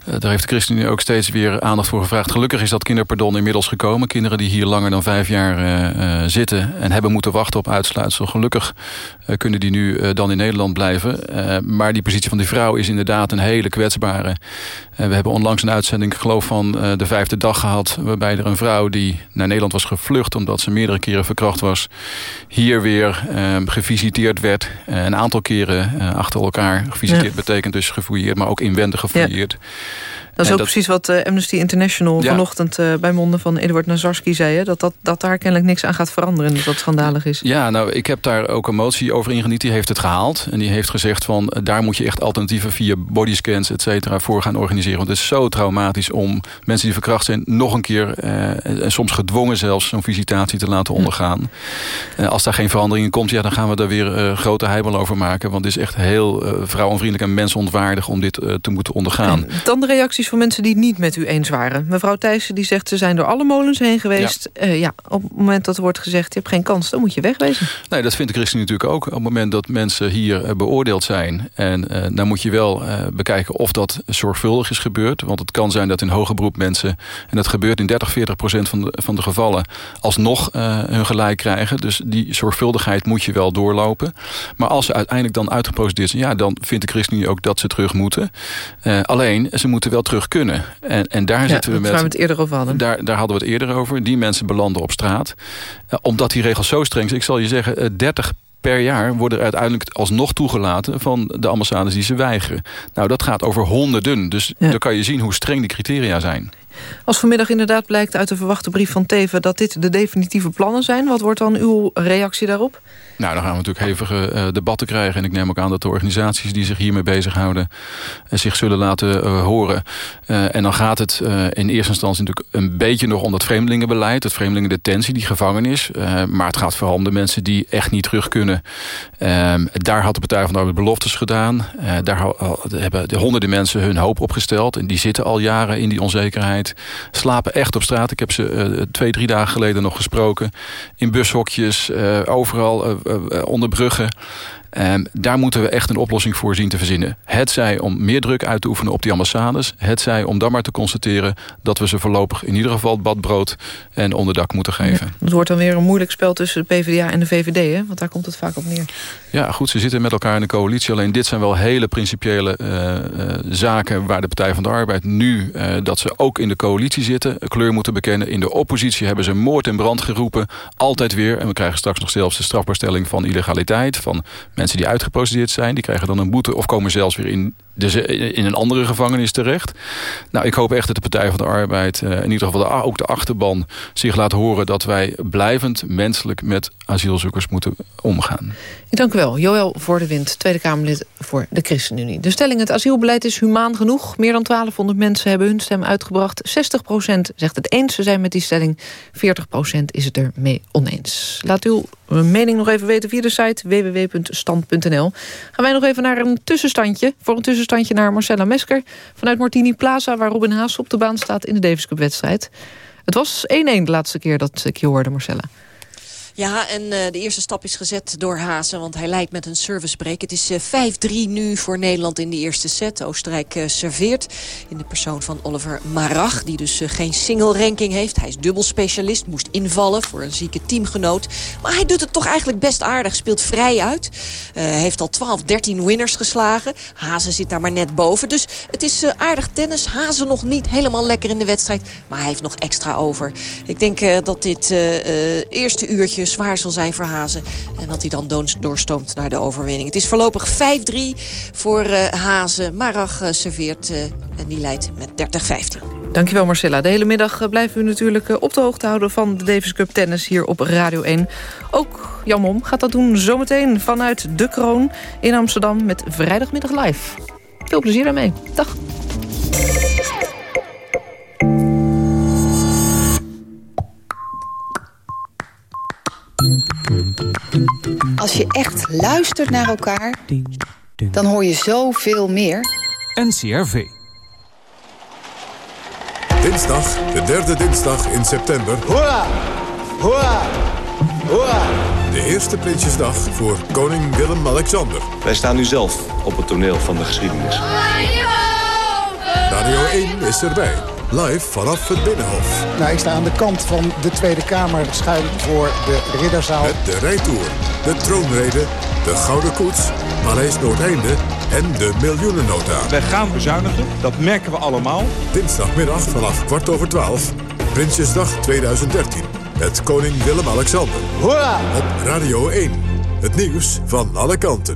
Eh, daar heeft de ChristenUnie ook steeds weer aandacht voor gevraagd. Gelukkig is dat kinderpardon inmiddels gekomen. Kinderen die hier langer dan vijf jaar eh, zitten... en hebben moeten wachten op uitsluitsel. Gelukkig kunnen die nu dan in Nederland blijven. Maar die positie van die vrouw is inderdaad een hele kwetsbare. En we hebben onlangs een uitzending, geloof van de vijfde dag gehad... waarbij er een vrouw die naar Nederland was gevlucht... omdat ze meerdere keren verkracht was... hier weer gevisiteerd werd. Een aantal keren eh, achter elkaar. Gevisiteerd Ja. betekent dus gefouilleerd, maar ook inwendig gefouilleerd. Dat is ook precies wat uh, Amnesty International vanochtend uh, bij monden van Eduard Nazarski zei. Hè? Dat, dat, dat daar kennelijk niks aan gaat veranderen. Dat dat schandalig is. Ja, nou, ik heb daar ook een motie over ingediend. Die heeft het gehaald. En die heeft gezegd van daar moet je echt alternatieven via bodyscans, et cetera, voor gaan organiseren. Want het is zo traumatisch om mensen die verkracht zijn nog een keer en soms gedwongen zelfs zo'n visitatie te laten ondergaan. als daar geen verandering in komt, ja, dan gaan we daar weer grote heibel over maken. Want het is echt heel vrouwenvriendelijk en mensonwaardig om dit te moeten ondergaan. dan de reacties van mensen die het niet met u eens waren. Mevrouw Thijssen die zegt ze zijn door alle molens heen geweest. Ja. Uh, ja, op het moment dat er wordt gezegd je hebt geen kans, dan moet je wegwezen. Nee, dat vindt de christen natuurlijk ook. Op het moment dat mensen hier uh, beoordeeld zijn. En uh, dan moet je wel bekijken of dat zorgvuldig is gebeurd. Want het kan zijn dat in hoger beroep mensen, en dat gebeurt in 30, 40 procent van de, van de gevallen, alsnog hun gelijk krijgen. Dus die zorgvuldigheid moet je wel doorlopen. Maar als ze uiteindelijk dan uitgeprocedeerd zijn, ja, dan vindt de ChristenUnie ook dat ze terug moeten. alleen, ze moeten wel terug kunnen. En, en daar zitten we met. Waar we het eerder over hadden. Daar, daar hadden we het eerder over. Die mensen belanden op straat. Uh, omdat die regels zo streng zijn. Ik zal je zeggen, uh, 30 per jaar worden er uiteindelijk alsnog toegelaten van de ambassades die ze weigeren. Nou, dat gaat over honderden. Dus ja. dan kan je zien hoe streng die criteria zijn. Als vanmiddag inderdaad blijkt uit de verwachte brief van Teven... dat dit de definitieve plannen zijn, wat wordt dan uw reactie daarop? Nou, dan gaan we natuurlijk hevige uh, debatten krijgen. En ik neem ook aan dat de organisaties die zich hiermee bezighouden... Uh, zich zullen laten uh, horen. en dan gaat het in eerste instantie natuurlijk een beetje nog om dat vreemdelingenbeleid. Het vreemdelingendetentie, die gevangenis. maar het gaat vooral om de mensen die echt niet terug kunnen. Ehm, daar had de Partij van de Arbeid beloftes gedaan. daar hebben de honderden mensen hun hoop opgesteld. En die zitten al jaren in die onzekerheid. Slapen echt op straat. Ik heb ze twee, drie dagen geleden nog gesproken. In bushokjes, overal uh, onder bruggen. Um, daar moeten we echt een oplossing voor zien te verzinnen. Het zij om meer druk uit te oefenen op die ambassades. Het zij om dan maar te constateren dat we ze voorlopig in ieder geval badbrood en onderdak moeten geven. Ja, het wordt dan weer een moeilijk spel tussen de PvdA en de VVD, hè? want daar komt het vaak op neer. Ja, goed, ze zitten met elkaar in de coalitie. Alleen dit zijn wel hele principiële uh, uh, zaken waar de Partij van de Arbeid nu, uh, dat ze ook in de coalitie zitten, kleur moeten bekennen. In de oppositie hebben ze moord en brand geroepen. Altijd weer. En we krijgen straks nog zelfs de strafbaarstelling van illegaliteit. Van mensen die uitgeprocedeerd zijn. Die krijgen dan een boete of komen zelfs weer in, de, in een andere gevangenis terecht. Nou, ik hoop echt dat de Partij van de Arbeid, uh, in ieder geval de, ook de achterban... zich laat horen dat wij blijvend menselijk met asielzoekers moeten omgaan. Ik dank u wel. Joël Voor de Wind, Tweede Kamerlid voor de ChristenUnie. De stelling, het asielbeleid is humaan genoeg. Meer dan 1200 mensen hebben hun stem uitgebracht. 60% zegt het eens te zijn met die stelling. 40% is het ermee oneens. Laat uw mening nog even weten via de site www.stand.nl. Gaan wij nog even naar een tussenstandje. Voor een tussenstandje naar Marcella Mesker vanuit Martini Plaza... waar Robin Haas op de baan staat in de Davis Cup wedstrijd. Het was 1-1 de laatste keer dat ik je hoorde, Marcella. Ja, en uh, de eerste stap is gezet door Hazen, want hij leidt met een servicebreak. Het is uh, eh, 5-3 nu voor Nederland in de eerste set. Oostenrijk uh, serveert in de persoon van Oliver Marag, die dus geen single ranking heeft. Hij is dubbelspecialist, moest invallen voor een zieke teamgenoot. Maar hij doet het toch eigenlijk best aardig, speelt vrij uit. heeft al 12, 13 winners geslagen. Hazen zit daar maar net boven. Dus het is aardig tennis. Hazen nog niet helemaal lekker in de wedstrijd, maar hij heeft nog extra over. Ik denk dat dit eerste uurtje zwaar zal zijn voor Hazen. En dat hij dan doorstoomt naar de overwinning. Het is voorlopig 5-3 voor uh, Hazen. Marag uh, serveert uh, en die leidt met 30-15. Dankjewel Marcella. De hele middag blijven u natuurlijk op de hoogte houden... van de Davis Cup Tennis hier op Radio 1. Ook Jan Mom gaat dat doen zometeen vanuit De Kroon in Amsterdam... met Vrijdagmiddag Live. Veel plezier daarmee. Dag. Als je echt luistert naar elkaar, dan hoor je zoveel meer. NCRV. Dinsdag, de derde dinsdag in september. Hoera! Hoera! Hoera! De eerste Prinsjesdag voor koning Willem-Alexander. Wij staan nu zelf op het toneel van de geschiedenis. Radio 1 is erbij. Live vanaf het Binnenhof. Nou, ik sta aan de kant van de Tweede Kamer schuin voor de Ridderzaal. Met de rijtour, de troonrede, de Gouden Koets, Maleis Noordeinde en de miljoenennota. Wij gaan bezuinigen, dat merken we allemaal. Dinsdagmiddag vanaf kwart over twaalf, Prinsjesdag 2013. Met koning Willem-Alexander. Hoera! Op Radio 1. Het nieuws van alle kanten.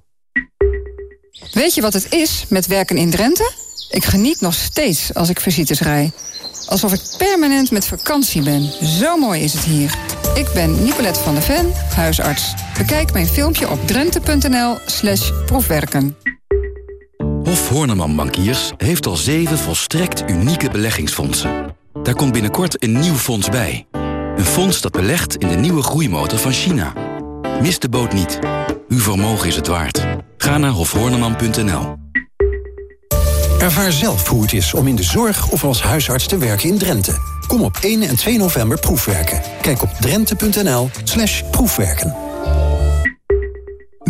Weet je wat het is met werken in Drenthe? Ik geniet nog steeds als ik visites rij. Alsof ik permanent met vakantie ben. Zo mooi is het hier. Ik ben Nicolette van der Ven, huisarts. Bekijk mijn filmpje op drenthe.nl slash proefwerken. Hof Horneman Bankiers heeft al zeven volstrekt unieke beleggingsfondsen. Daar komt binnenkort een nieuw fonds bij. Een fonds dat belegt in de nieuwe groeimotor van China. Mis de boot niet. Uw vermogen is het waard. Ga naar hofhorneman.nl. Ervaar zelf hoe het is om in de zorg of als huisarts te werken in Drenthe. Kom op 1 en 2 november proefwerken. Kijk op drenthe.nl proefwerken.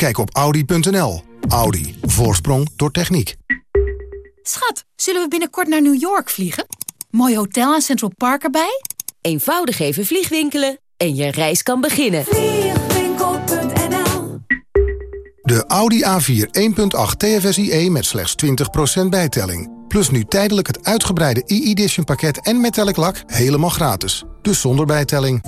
Kijk op audi.nl. Audi. Voorsprong door techniek. Schat, zullen we binnenkort naar New York vliegen? Mooi hotel en Central Park erbij? Eenvoudig even vliegwinkelen en je reis kan beginnen. Vliegwinkel.nl De Audi A4 1.8 TFSIe met slechts 20% bijtelling. Plus nu tijdelijk het uitgebreide e-edition pakket en metallic lak helemaal gratis. Dus zonder bijtelling.